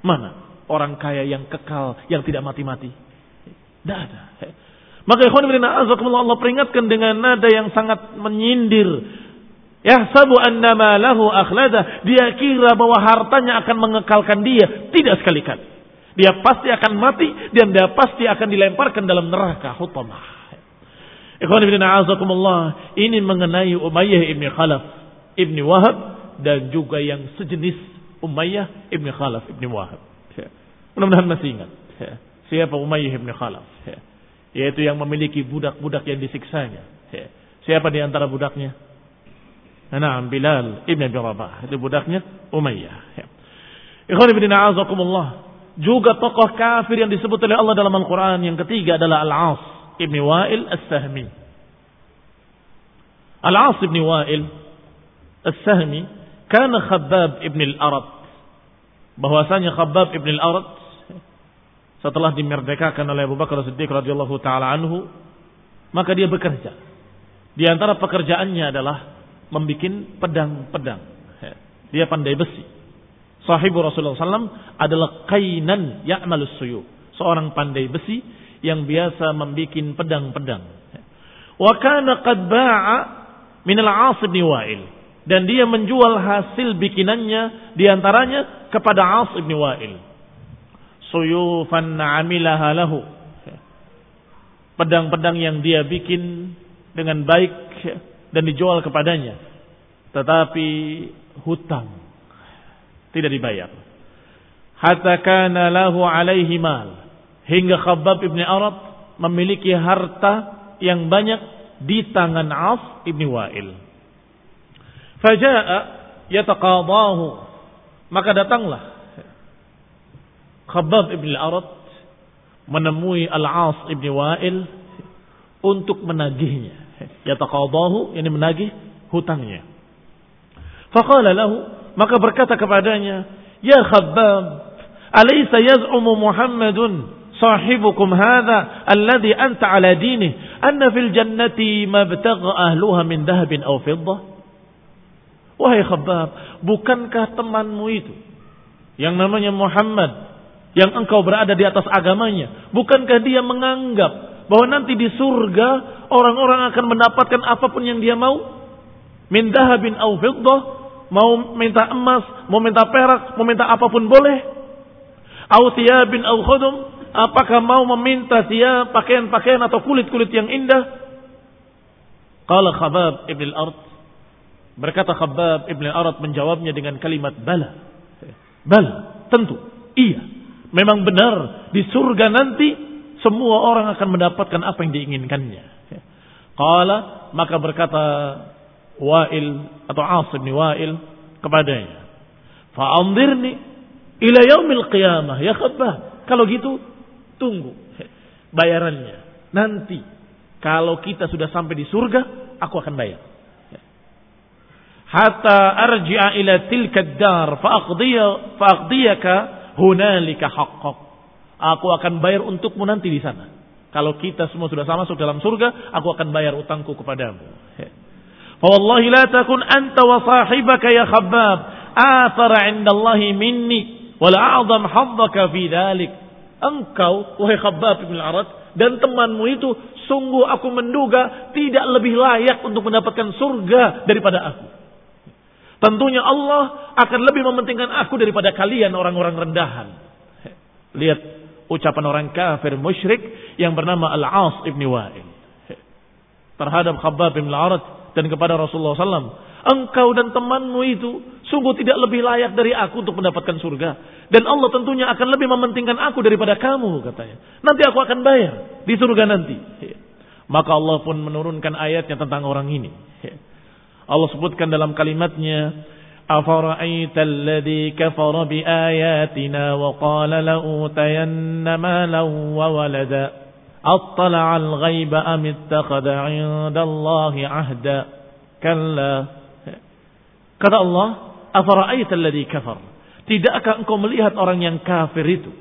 Mana orang kaya yang kekal, yang tidak mati-mati? Tidak ada. Maka ikhwan bin Allah peringatkan dengan nada yang sangat menyindir. Ya sabu annama lahu akhlada. Dia kira bahwa hartanya akan mengekalkan dia. Tidak sekali-kali. Dia pasti akan mati dan dia pasti akan dilemparkan dalam neraka hutamah. Ikhwan ibn a'azakumullah. Ini mengenai Umayyah ibn Khalaf ibn Wahab. Dan juga yang sejenis Umayyah ibn Khalaf ibn Wahab. Ya. Mudah-mudahan masih ingat. Ya. Siapa Umayyah ibn Khalaf. Ya. Yaitu yang memiliki budak-budak yang disiksanya. Siapa di antara budaknya? Nah, Bilal ibn Abi Rabah. Itu budaknya Umayyah. Ikhwan ibn a'azakumullah. Juga tokoh kafir yang disebut oleh Allah dalam Al-Quran. Yang ketiga adalah Al-As. Ibn Wa'il As-Sahmi. Al-As Ibn Wa'il As-Sahmi karena Khabbab Ibn Al-Arad. Bahwasanya Khabbab Ibn Al-Arad setelah dimerdekakan oleh Abu Bakar Siddiq radhiyallahu taala anhu, maka dia bekerja. Di antara pekerjaannya adalah membuat pedang-pedang. Dia pandai besi. Sahibu Rasulullah SAW adalah kainan ya'malus suyu. Seorang pandai besi yang biasa membuat pedang-pedang. Wa kana qad ba'a min al-As bin Wa'il dan dia menjual hasil bikinannya di antaranya kepada As bin Wa'il. Suyufan 'amilaha lahu. Pedang-pedang yang dia bikin dengan baik dan dijual kepadanya. Tetapi hutang tidak dibayar. Hatta kana lahu alaihi mal Hingga Khabbab ibni Arab memiliki harta yang banyak di tangan Auf ibni Wa'il. Faja'a yataqadahu. Maka datanglah Khabbab ibni Arab menemui Al-As ibni Wa'il untuk menagihnya. Yataqadahu, ini menagih hutangnya. Faqala lahu, maka berkata kepadanya, Ya Khabbab, alaysa yaz'umu Muhammadun صاحبكم هذا الذي أنت على دينه أن في الجنة ما ابتغى أهلها من ذهب أو فضة Wahai Khabbab, bukankah temanmu itu yang namanya Muhammad yang engkau berada di atas agamanya, bukankah dia menganggap bahwa nanti di surga orang-orang akan mendapatkan apa pun yang dia mau? Min dahabin au fiddah, mau minta emas, mau minta perak, mau minta apa pun boleh. Au thiyabin au khudum, Apakah mau meminta dia pakaian-pakaian atau kulit-kulit yang indah? Qala Khabab ibn al-Ard. Berkata Khabbab Ibn Arad menjawabnya dengan kalimat bala. Bala, tentu. Iya. Memang benar di surga nanti semua orang akan mendapatkan apa yang diinginkannya. Qala maka berkata Wa'il atau Asim bin Wa'il kepadanya. Fa'anzirni ila yaumil qiyamah ya khabbab. Kalau gitu tunggu bayarannya. Nanti kalau kita sudah sampai di surga, aku akan bayar hatta arji'a ila tilka dar fa'aqdiya fa'aqdiyaka hunalika haqqak. Aku akan bayar untukmu nanti di sana. Kalau kita semua sudah sama masuk dalam surga, aku akan bayar utangku kepadamu. Fa wallahi la takun anta wa sahibaka ya khabbab athara 'inda Allah minni wa la a'zam haddaka fi dhalik. Engkau wahai Khabbab bin Arad dan temanmu itu sungguh aku menduga tidak lebih layak untuk mendapatkan surga daripada aku. Tentunya Allah akan lebih mementingkan aku daripada kalian orang-orang rendahan. Lihat ucapan orang kafir musyrik yang bernama Al-As ibn Wa'il. Terhadap Khabbab bin Al-Arad dan kepada Rasulullah SAW. Engkau dan temanmu itu sungguh tidak lebih layak dari aku untuk mendapatkan surga. Dan Allah tentunya akan lebih mementingkan aku daripada kamu katanya. Nanti aku akan bayar di surga nanti. Maka Allah pun menurunkan ayatnya tentang orang ini. Allah sebutkan dalam kalimatnya أفرأيت الذي كفر بآياتنا وقال لأوتين مالا وولدا أطلع الغيب أم اتخذ عند الله عهدا كلا kata Allah أفرأيت الذي كفر tidakkah engkau melihat orang yang kafir itu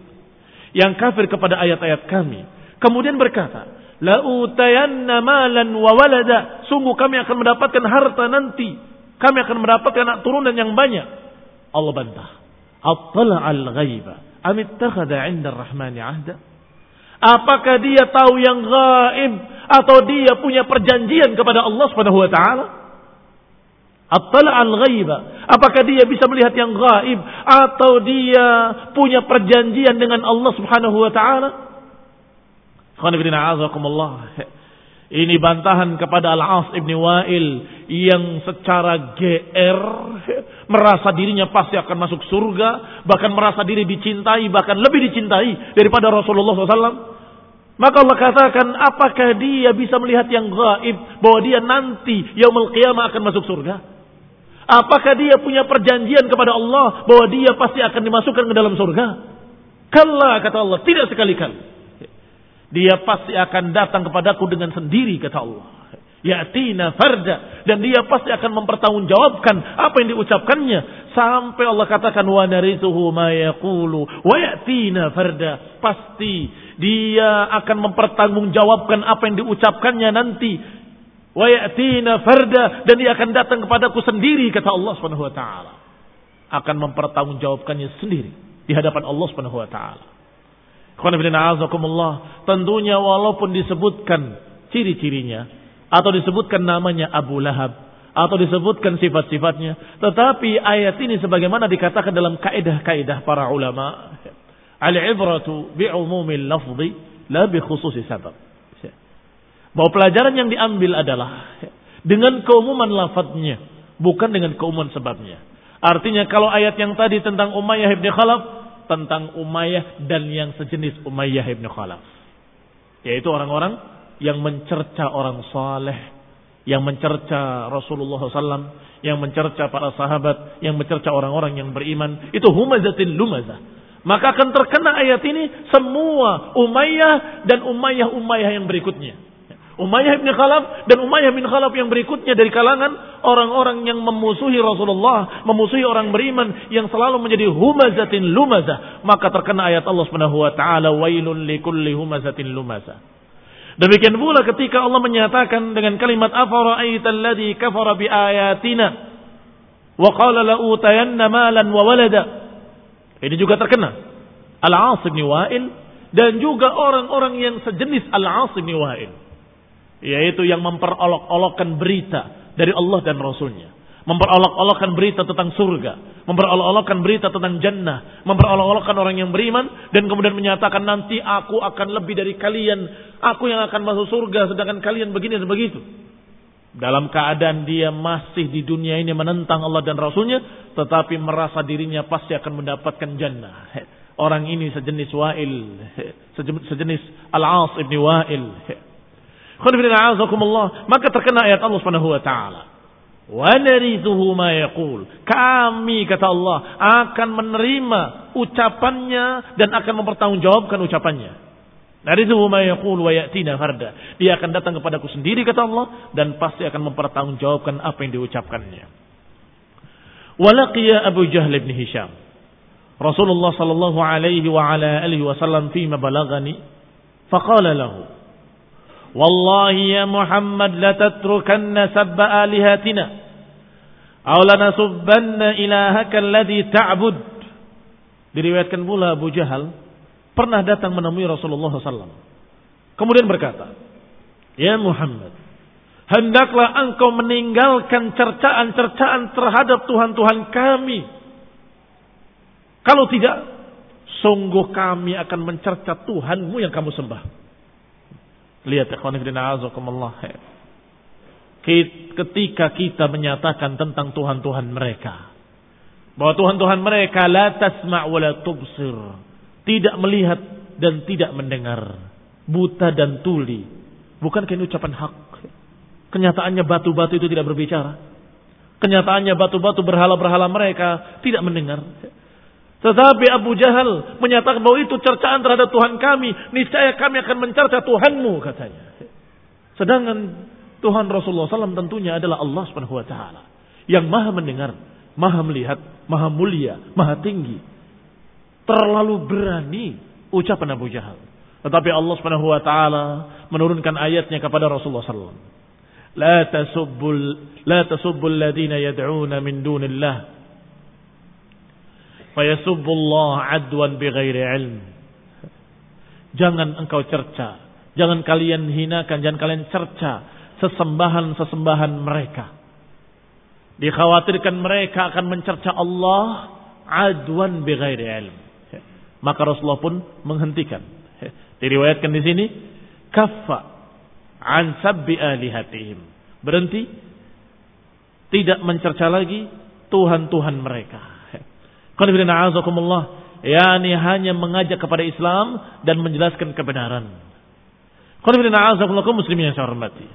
yang kafir kepada ayat-ayat kami kemudian berkata La'utayanna malan wa walada. Sungguh kami akan mendapatkan harta nanti. Kami akan mendapatkan anak turunan yang banyak. Allah bantah. Attala al-ghaiba. Amittakhada 'inda ar-rahmani 'ahda. Apakah dia tahu yang gaib atau dia punya perjanjian kepada Allah Subhanahu wa taala? Attala al-ghaiba. Apakah dia bisa melihat yang gaib atau dia punya perjanjian dengan Allah Subhanahu wa taala? Ini bantahan kepada Al-As ibn Wa'il yang secara GR merasa dirinya pasti akan masuk surga, bahkan merasa diri dicintai, bahkan lebih dicintai daripada Rasulullah SAW. Maka Allah katakan, apakah dia bisa melihat yang gaib bahwa dia nanti yaumul qiyamah akan masuk surga? Apakah dia punya perjanjian kepada Allah bahwa dia pasti akan dimasukkan ke dalam surga? Kalla kata Allah, tidak sekali-kali. Dia pasti akan datang kepadaku dengan sendiri kata Allah. Yatina farda dan dia pasti akan mempertanggungjawabkan apa yang diucapkannya. Sampai Allah katakan wa narithuhu ma yaqulu. Wa yatina farda pasti dia akan mempertanggungjawabkan apa yang diucapkannya nanti. Wa yatina farda dan dia akan datang kepadaku sendiri kata Allah Subhanahu wa taala. Akan mempertanggungjawabkannya sendiri di hadapan Allah Subhanahu wa taala Tentunya walaupun disebutkan ciri-cirinya atau disebutkan namanya Abu Lahab atau disebutkan sifat-sifatnya, tetapi ayat ini sebagaimana dikatakan dalam kaidah-kaidah para ulama, al-ibratu bi'umumil lafzi la bi khususi sabab. Bahwa pelajaran yang diambil adalah dengan keumuman lafadznya, bukan dengan keumuman sebabnya. Artinya kalau ayat yang tadi tentang Umayyah ibn Khalaf tentang Umayyah dan yang sejenis Umayyah ibn Khalaf. Yaitu orang-orang yang mencerca orang saleh, yang mencerca Rasulullah SAW, yang mencerca para sahabat, yang mencerca orang-orang yang beriman. Itu humazatin lumazah. Maka akan terkena ayat ini semua Umayyah dan Umayyah-Umayyah yang berikutnya. Umayyah bin Khalaf dan Umayyah bin Khalaf yang berikutnya dari kalangan orang-orang yang memusuhi Rasulullah, memusuhi orang beriman yang selalu menjadi humazatin lumazah, maka terkena ayat Allah Subhanahu wa taala wailun likulli humazatin lumazah. Demikian pula ketika Allah menyatakan dengan kalimat afara'aita alladhi kafara bi ayatina wa qala la utayanna malan wa walada. Ini juga terkena Al-As bin Wa'il dan juga orang-orang yang sejenis Al-As bin Wa'il yaitu yang memperolok-olokkan berita dari Allah dan Rasulnya. Memperolok-olokkan berita tentang surga. Memperolok-olokkan berita tentang jannah. Memperolok-olokkan orang yang beriman. Dan kemudian menyatakan nanti aku akan lebih dari kalian. Aku yang akan masuk surga sedangkan kalian begini dan begitu. dalam keadaan dia masih di dunia ini menentang Allah dan Rasulnya, tetapi merasa dirinya pasti akan mendapatkan jannah. Orang ini sejenis Wa'il, sejenis Al-As ibn Wa'il. Maka terkena ayat Allah Subhanahu wa taala. Wa narithuhu ma yaqul. Kami kata Allah akan menerima ucapannya dan akan mempertanggungjawabkan ucapannya. Narithuhu ma yaqul wa ya'tina farda. Dia akan datang kepadaku sendiri kata Allah dan pasti akan mempertanggungjawabkan apa yang diucapkannya. Walaqiya Abu Jahl bin Hisham. Rasulullah sallallahu alaihi wa ala alihi wasallam fi ma balagani faqala lahu Wallahi ya Muhammad la tatrukanna sabba alihatina aw lanasubbanna ilahaka alladhi ta'bud. Diriwayatkan pula Abu Jahal pernah datang menemui Rasulullah SAW. Kemudian berkata, Ya Muhammad, hendaklah engkau meninggalkan cercaan-cercaan terhadap Tuhan-Tuhan kami. Kalau tidak, sungguh kami akan mencerca Tuhanmu yang kamu sembah. Lihat azakumullah. Ketika kita menyatakan tentang Tuhan-Tuhan mereka. Bahwa Tuhan-Tuhan mereka la tasma' wa la tubsir tidak melihat dan tidak mendengar, buta dan tuli. Bukan ini ucapan hak. Kenyataannya batu-batu itu tidak berbicara. Kenyataannya batu-batu berhala-berhala mereka tidak mendengar. Tetapi Abu Jahal menyatakan bahwa itu cercaan terhadap Tuhan kami. Niscaya kami akan mencerca Tuhanmu katanya. Sedangkan Tuhan Rasulullah SAW tentunya adalah Allah Subhanahu Wa Taala yang maha mendengar, maha melihat, maha mulia, maha tinggi. Terlalu berani ucapan Abu Jahal. Tetapi Allah Subhanahu wa taala menurunkan ayatnya kepada Rasulullah sallallahu alaihi wasallam. La la tasubbul ladina yad'una min dunillah fayasubbullah adwan bighairi ilm. Jangan engkau cerca, jangan kalian hinakan, jangan kalian cerca sesembahan-sesembahan mereka. Dikhawatirkan mereka akan mencerca Allah adwan bighairi ilm. Maka Rasulullah pun menghentikan. Diriwayatkan di sini kaffa an sabbi alihatihim. Berhenti tidak mencerca lagi tuhan-tuhan mereka. Qanifidina azakumullah yakni hanya mengajak kepada Islam dan menjelaskan kebenaran. Qanifidina azakumullah muslimin yang saya hormati.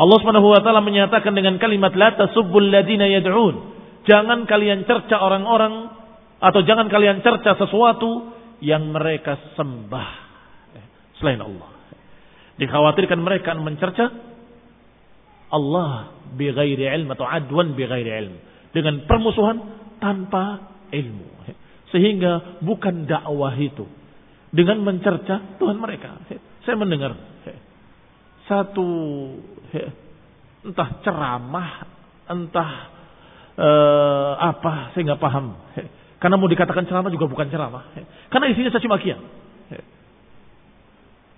Allah Subhanahu wa menyatakan dengan kalimat la tasubbul ladina yad'un. Jangan kalian cerca orang-orang atau jangan kalian cerca sesuatu yang mereka sembah selain Allah. Dikhawatirkan mereka mencerca Allah bi ghairi ilm atau adwan bi ghairi ilm. Dengan permusuhan tanpa ilmu. Sehingga bukan dakwah itu. Dengan mencerca Tuhan mereka. Saya mendengar satu entah ceramah, entah uh, apa, saya nggak paham. Karena mau dikatakan ceramah juga bukan ceramah. Karena isinya caci makian.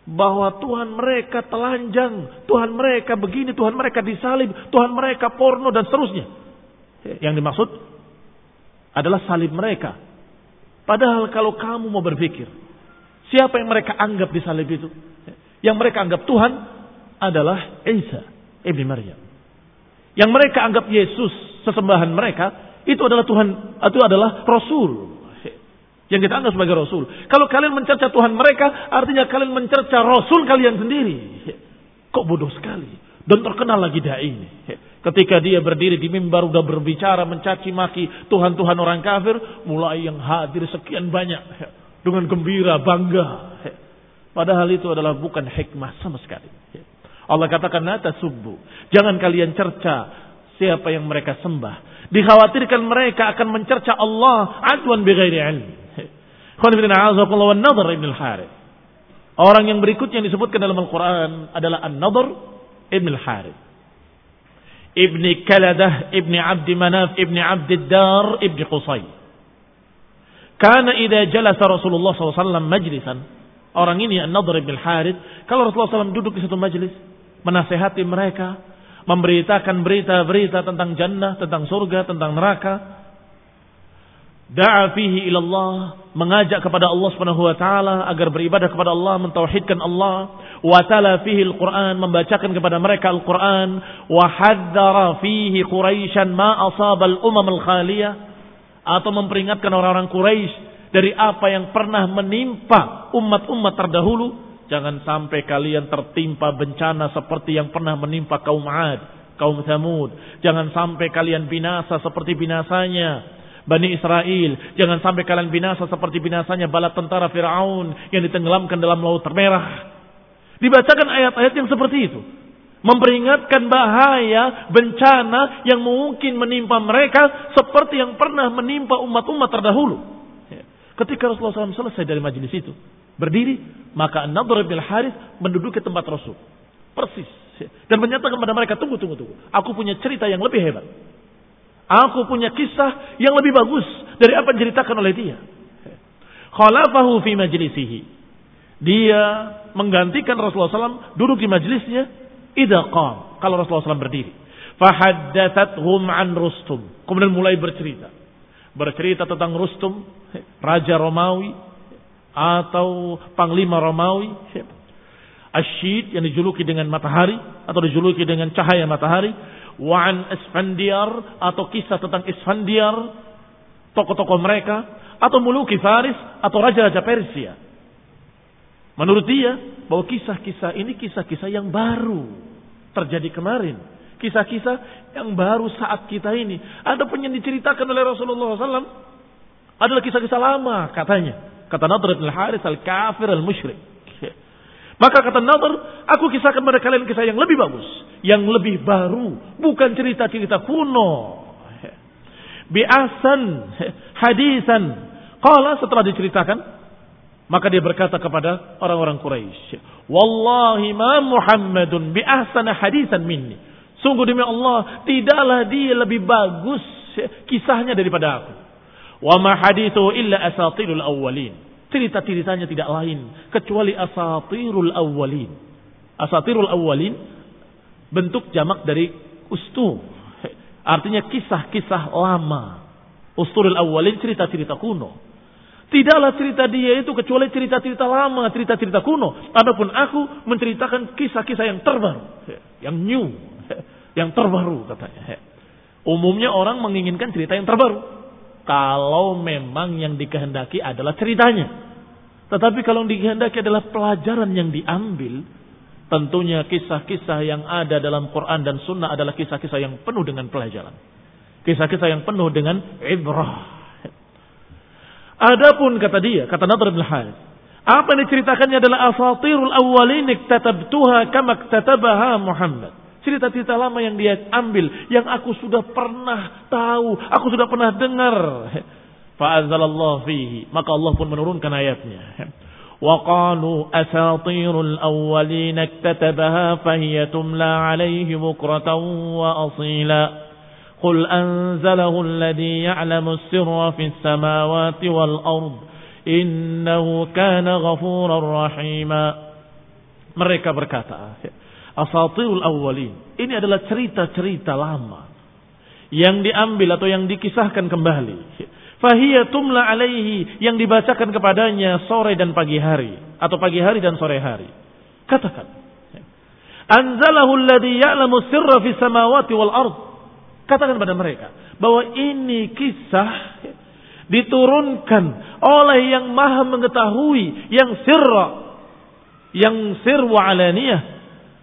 Bahwa Tuhan mereka telanjang, Tuhan mereka begini, Tuhan mereka disalib, Tuhan mereka porno dan seterusnya. Yang dimaksud adalah salib mereka. Padahal kalau kamu mau berpikir, siapa yang mereka anggap di salib itu? Yang mereka anggap Tuhan adalah Isa, Ibn Maryam. Yang mereka anggap Yesus, sesembahan mereka, itu adalah Tuhan, itu adalah Rasul. Yang kita anggap sebagai Rasul. Kalau kalian mencerca Tuhan mereka, artinya kalian mencerca Rasul kalian sendiri. Kok bodoh sekali. Dan terkenal lagi dai ini. Ketika dia berdiri di mimbar udah berbicara mencaci maki Tuhan-Tuhan orang kafir, mulai yang hadir sekian banyak dengan gembira, bangga. Padahal itu adalah bukan hikmah sama sekali. Allah katakan nata subuh. Jangan kalian cerca siapa yang mereka sembah. Dikhawatirkan mereka akan mencerca Allah adwan bighairi ilmi. Orang yang berikutnya yang disebutkan dalam Al-Quran adalah An-Nadhr Ibn al-Harith. Ibni Kaladah, Ibni Abdi Manaf, Ibni Abdi Dar, Ibni Qusay. Karena idha jalasa Rasulullah SAW majlisan. Orang ini An-Nadhr Ibn al-Harith. Kalau Rasulullah SAW duduk di satu majlis. Menasehati mereka memberitakan berita-berita tentang jannah, tentang surga, tentang neraka. Da'a fihi ilallah mengajak kepada Allah Subhanahu wa taala agar beribadah kepada Allah mentauhidkan Allah. Wa tala fihi al-Qur'an membacakan kepada mereka Al-Qur'an. Wa hadzara fihi Quraisyan ma asaba al-umam al-khaliyah atau memperingatkan orang-orang Quraisy dari apa yang pernah menimpa umat-umat terdahulu. Jangan sampai kalian tertimpa bencana seperti yang pernah menimpa kaum Ad kaum Thamud. Jangan sampai kalian binasa seperti binasanya Bani Israel. Jangan sampai kalian binasa seperti binasanya bala tentara Fir'aun yang ditenggelamkan dalam laut termerah. Dibacakan ayat-ayat yang seperti itu. Memperingatkan bahaya, bencana yang mungkin menimpa mereka seperti yang pernah menimpa umat-umat terdahulu. Ketika Rasulullah SAW selesai dari majelis itu, berdiri, maka Nadhr bin Harith menduduki tempat Rasul. Persis. Dan menyatakan kepada mereka, tunggu, tunggu, tunggu. Aku punya cerita yang lebih hebat. Aku punya kisah yang lebih bagus dari apa yang diceritakan oleh dia. Khalafahu fi majlisihi. Dia menggantikan Rasulullah SAW duduk di majlisnya. Ida qam. Kalau Rasulullah SAW berdiri. Fahaddathathum an Rustum. Kemudian mulai bercerita. Bercerita tentang Rustum. Raja Romawi. Atau Panglima Romawi. Asyid yang dijuluki dengan matahari. Atau dijuluki dengan cahaya matahari Wa'an Isfandiar atau kisah tentang Isfandiar, tokoh-tokoh mereka, atau muluki Faris atau raja-raja Persia. Menurut dia bahwa kisah-kisah ini kisah-kisah yang baru terjadi kemarin. Kisah-kisah yang baru saat kita ini. Ada pun yang diceritakan oleh Rasulullah SAW adalah kisah-kisah lama katanya. Kata Nadr bin Haris al-kafir al-musyrik. Maka kata Nadr, aku kisahkan pada kalian kisah yang lebih bagus yang lebih baru, bukan cerita-cerita kuno. Bi'asan hadisan. Qala setelah diceritakan, maka dia berkata kepada orang-orang Quraisy, "Wallahi ma Muhammadun bi'ahsana hadisan minni." Sungguh demi Allah, tidaklah dia lebih bagus kisahnya daripada aku. Wa ma hadithu illa asatirul awwalin. Cerita-ceritanya tidak lain kecuali asatirul awwalin. Asatirul awwalin bentuk jamak dari ustu. Artinya kisah-kisah lama. Usturul awalin cerita-cerita kuno. Tidaklah cerita dia itu kecuali cerita-cerita lama, cerita-cerita kuno. Adapun aku menceritakan kisah-kisah yang terbaru. Yang new. Yang terbaru katanya. Umumnya orang menginginkan cerita yang terbaru. Kalau memang yang dikehendaki adalah ceritanya. Tetapi kalau dikehendaki adalah pelajaran yang diambil, Tentunya kisah-kisah yang ada dalam Quran dan Sunnah adalah kisah-kisah yang penuh dengan pelajaran. Kisah-kisah yang penuh dengan ibrah. Adapun kata dia, kata Nadr bin apa yang diceritakannya adalah asatirul awwalin iktatabtuha kama iktatabaha Muhammad. Cerita-cerita lama yang dia ambil, yang aku sudah pernah tahu, aku sudah pernah dengar. Fa'azzalallahu fihi. Maka Allah pun menurunkan ayatnya. وقالوا أساطير الأولين اكتتبها فهي تملى عليه بكرة وأصيلا قل أنزله الذي يعلم السر في السماوات والأرض إنه كان غفورا رحيما mereka berkata asatirul awwalin ini adalah cerita-cerita lama yang diambil atau yang dikisahkan kembali Fahiyya tumla alaihi yang dibacakan kepadanya sore dan pagi hari atau pagi hari dan sore hari. Katakan. Anzalahu alladhi ya'lamu sirra fi samawati wal ard. Katakan pada mereka bahwa ini kisah diturunkan oleh yang maha mengetahui yang sirra yang sirwa alaniyah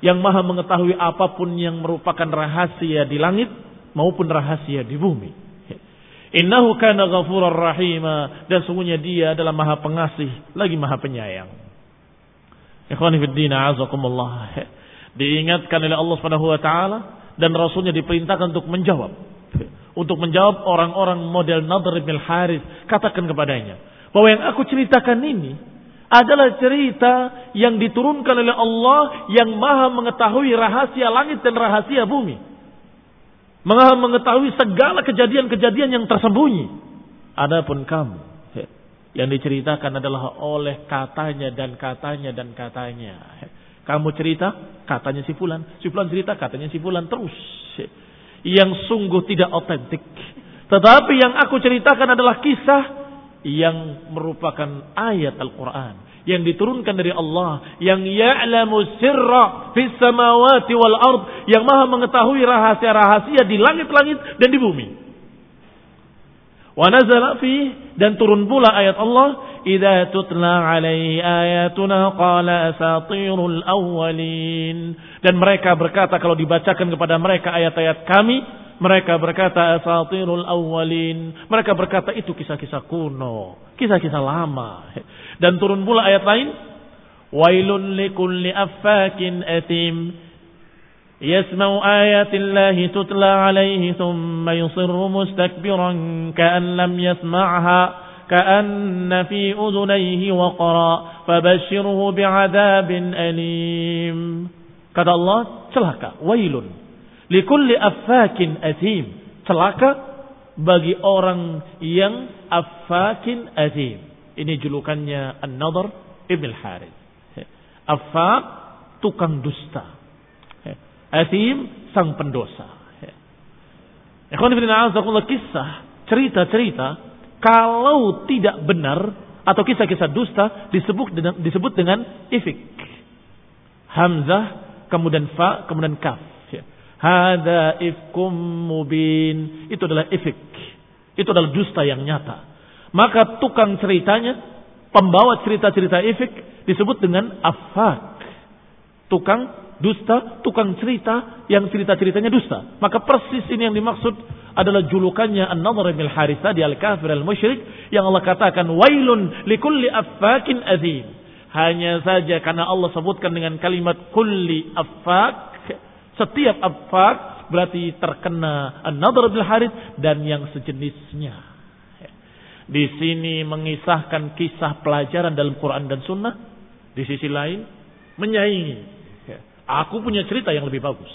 yang maha mengetahui apa pun yang merupakan rahasia di langit maupun rahasia di bumi. Innahu kana ghafurar rahima dan sungguhnya dia adalah maha pengasih lagi maha penyayang. Ikhwani fid din azakumullah. Diingatkan oleh Allah Subhanahu wa taala dan rasulnya diperintahkan untuk menjawab. Untuk menjawab orang-orang model Nadr bin Harith, katakan kepadanya bahwa yang aku ceritakan ini adalah cerita yang diturunkan oleh Allah yang maha mengetahui rahasia langit dan rahasia bumi mengetahui segala kejadian-kejadian yang tersembunyi. Adapun kamu yang diceritakan adalah oleh katanya dan katanya dan katanya. Kamu cerita, katanya si fulan. Si fulan cerita, katanya si fulan terus. Yang sungguh tidak otentik. Tetapi yang aku ceritakan adalah kisah yang merupakan ayat Al-Quran. Yang diturunkan dari Allah. Yang ya'lamu sirra fis samawati wal ard. Yang maha mengetahui rahasia-rahasia di langit-langit dan di bumi. Wa nazala fi dan turun pula ayat Allah idza tutla alaihi ayatuna qala asatirul awwalin dan mereka berkata kalau dibacakan kepada mereka ayat-ayat kami mereka berkata asatirul awwalin. Mereka berkata itu kisah-kisah kuno, kisah-kisah lama. Dan turun pula ayat lain, wailun likulli affakin atim yasma'u ayatillahi tutla alaihi thumma yusirru mustakbiran ka'an lam yasma'ha ka'anna fi udunayhi waqra fabashshirhu bi'adabin alim. Kata Allah, celaka, wailun likulli affakin athim celaka bagi orang yang affakin athim ini julukannya An-Nadhr Ibn Al-Harith affak tukang dusta Athim sang pendosa. Ikhwan ibn kisah, cerita-cerita kalau tidak benar atau kisah-kisah dusta disebut dengan, disebut dengan ifik. Hamzah, kemudian fa, kemudian kaf. Hada ifkum mubin. Itu adalah ifik. Itu adalah dusta yang nyata. Maka tukang ceritanya, pembawa cerita-cerita ifik disebut dengan afak. Tukang dusta, tukang cerita yang cerita-ceritanya dusta. Maka persis ini yang dimaksud adalah julukannya An-Nadhr bin Haritha di Al-Kafir Al-Musyrik yang Allah katakan wailun likulli affakin azim. Hanya saja karena Allah sebutkan dengan kalimat kulli affak, setiap affak berarti terkena An-Nadhr bin Harith dan yang sejenisnya. Di sini mengisahkan kisah pelajaran dalam Quran dan Sunnah. Di sisi lain menyaingi Aku punya cerita yang lebih bagus.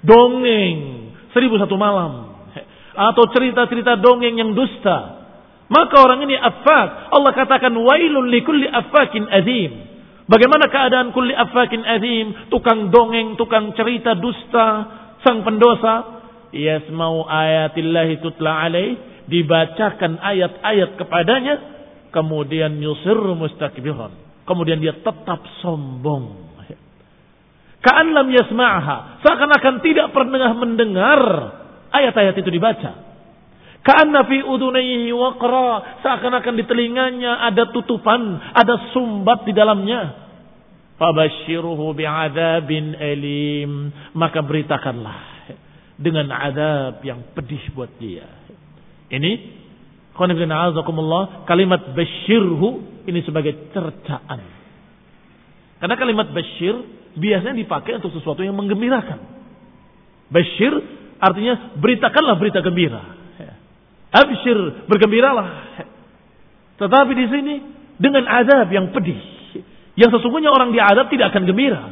Dongeng. Seribu satu malam. Atau cerita-cerita dongeng yang dusta. Maka orang ini afak. Allah katakan wailun likulli afakin azim. Bagaimana keadaan kulli afakin azim? Tukang dongeng, tukang cerita dusta, sang pendosa. Yasmau ayatillahi tutla alaih. Dibacakan ayat-ayat kepadanya. Kemudian yusir mustakbiran. Kemudian dia tetap sombong. Ka'an lam yasma'ha. Seakan-akan tidak pernah mendengar ayat-ayat itu dibaca. Ka'an fi udunaihi waqra. Seakan-akan di telinganya ada tutupan, ada sumbat di dalamnya. Fabashiruhu bi'adabin elim. Maka beritakanlah dengan adab yang pedih buat dia. Ini kalimat basyirhu ini sebagai cercaan. Karena kalimat basyir biasanya dipakai untuk sesuatu yang menggembirakan. Bashir artinya beritakanlah berita gembira. Abshir bergembiralah. Tetapi di sini dengan adab yang pedih. Yang sesungguhnya orang diadab tidak akan gembira.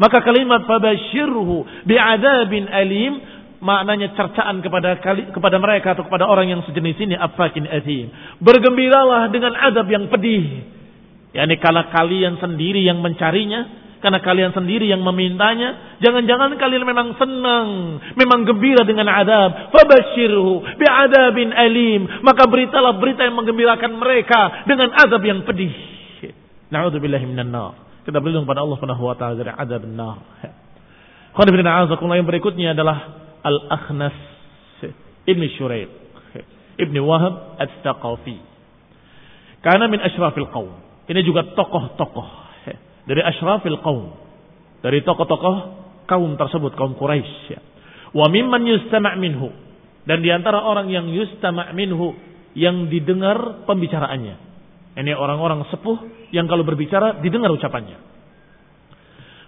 Maka kalimat fabashirhu bi'adabin alim maknanya cercaan kepada kepada mereka atau kepada orang yang sejenis ini afakin azim. Bergembiralah dengan adab yang pedih. Yani kalau kalian sendiri yang mencarinya, karena kalian sendiri yang memintanya. Jangan-jangan kalian memang senang, memang gembira dengan adab. Fabashirhu bi'adabin alim. Maka beritalah berita yang menggembirakan mereka dengan adab yang pedih. Na'udzubillahi minan nar. Kita berlindung pada Allah Subhanahu wa taala dari adab nar. yang berikutnya adalah Al-Akhnas Ibn Shuraib Ibn Wahab At-Taqafi. Karena min ashrafil qawm. Ini juga tokoh-tokoh dari ashrafil qaum, dari tokoh-tokoh kaum tersebut, kaum Quraisy. Wa mimman yustama' minhu. Dan di antara orang yang yustama' minhu yang didengar pembicaraannya. Ini orang-orang sepuh yang kalau berbicara didengar ucapannya.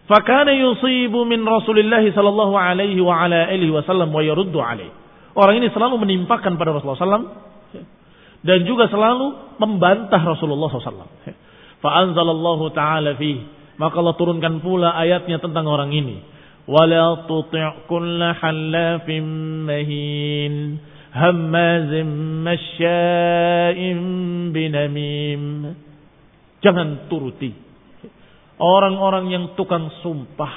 Fakana yusibu min Rasulillah sallallahu alaihi wa ala alihi wasallam wa yaruddu alaihi. Orang ini selalu menimpakan pada Rasulullah sallam dan juga selalu membantah Rasulullah sallallahu Fa'anzalallahu ta'ala fi. Maka Allah turunkan pula ayatnya tentang orang ini. Wala tuti' kulla hallafin mahin. Hammazim masya'im binamim. Jangan turuti. Orang-orang yang tukang sumpah.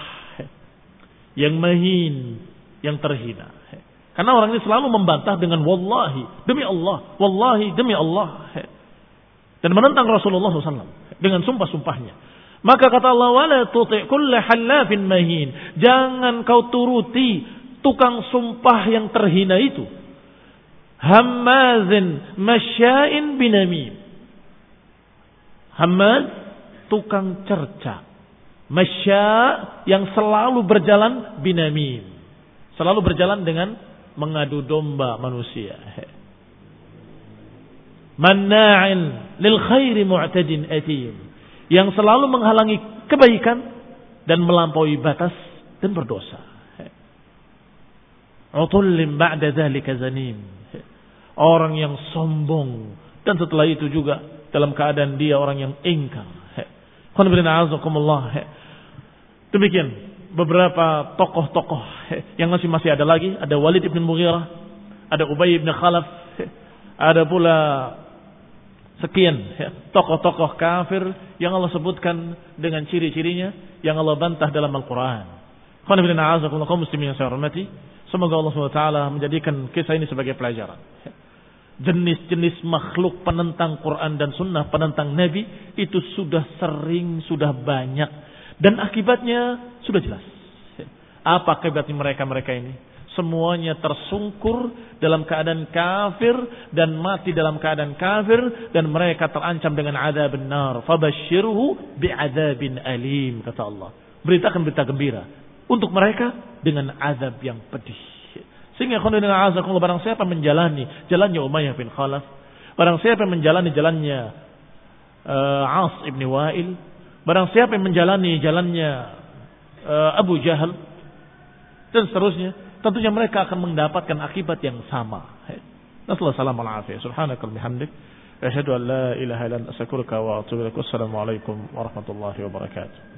Yang mahin. Yang terhina. Karena orang ini selalu membantah dengan wallahi, demi Allah, wallahi, demi Allah. Dan menentang Rasulullah SAW dengan sumpah-sumpahnya. Maka kata Allah, wala tuti' halafin mahin. Jangan kau turuti tukang sumpah yang terhina itu. Hammazin masya'in binamim. Hammaz, tukang cerca. Masya' yang selalu berjalan binamim. Selalu berjalan dengan mengadu domba manusia. Manna'in lil khairi mu'tadin atim. Yang selalu menghalangi kebaikan dan melampaui batas dan berdosa. Utullim ba'da dzalika zanim. Orang yang sombong dan setelah itu juga dalam keadaan dia orang yang ingkar. Demikian beberapa tokoh-tokoh yang masih masih ada lagi. Ada Walid ibn Mughirah, ada Ubay ibn Khalaf, ada pula sekian tokoh-tokoh kafir yang Allah sebutkan dengan ciri-cirinya yang Allah bantah dalam Al-Quran. Semoga Allah SWT menjadikan kisah ini sebagai pelajaran. Jenis-jenis makhluk penentang Quran dan Sunnah, penentang Nabi itu sudah sering, sudah banyak dan akibatnya sudah jelas. Apa akibatnya mereka-mereka ini? Semuanya tersungkur dalam keadaan kafir dan mati dalam keadaan kafir dan mereka terancam dengan azab benar. Fabashirhu bi'adzabin alim kata Allah. Beritakan berita gembira untuk mereka dengan azab yang pedih. Sehingga dengan azab Allah barang siapa menjalani jalannya Umayyah bin Khalaf, barang siapa menjalani jalannya uh, As ibn Wa'il, Barang siapa yang menjalani jalannya uh, Abu Jahal dan seterusnya, tentunya mereka akan mendapatkan akibat yang sama. Nasallahu salam alaihi Subhanakal bihamdik. Asyhadu. Wassalamualaikum warahmatullahi wabarakatuh.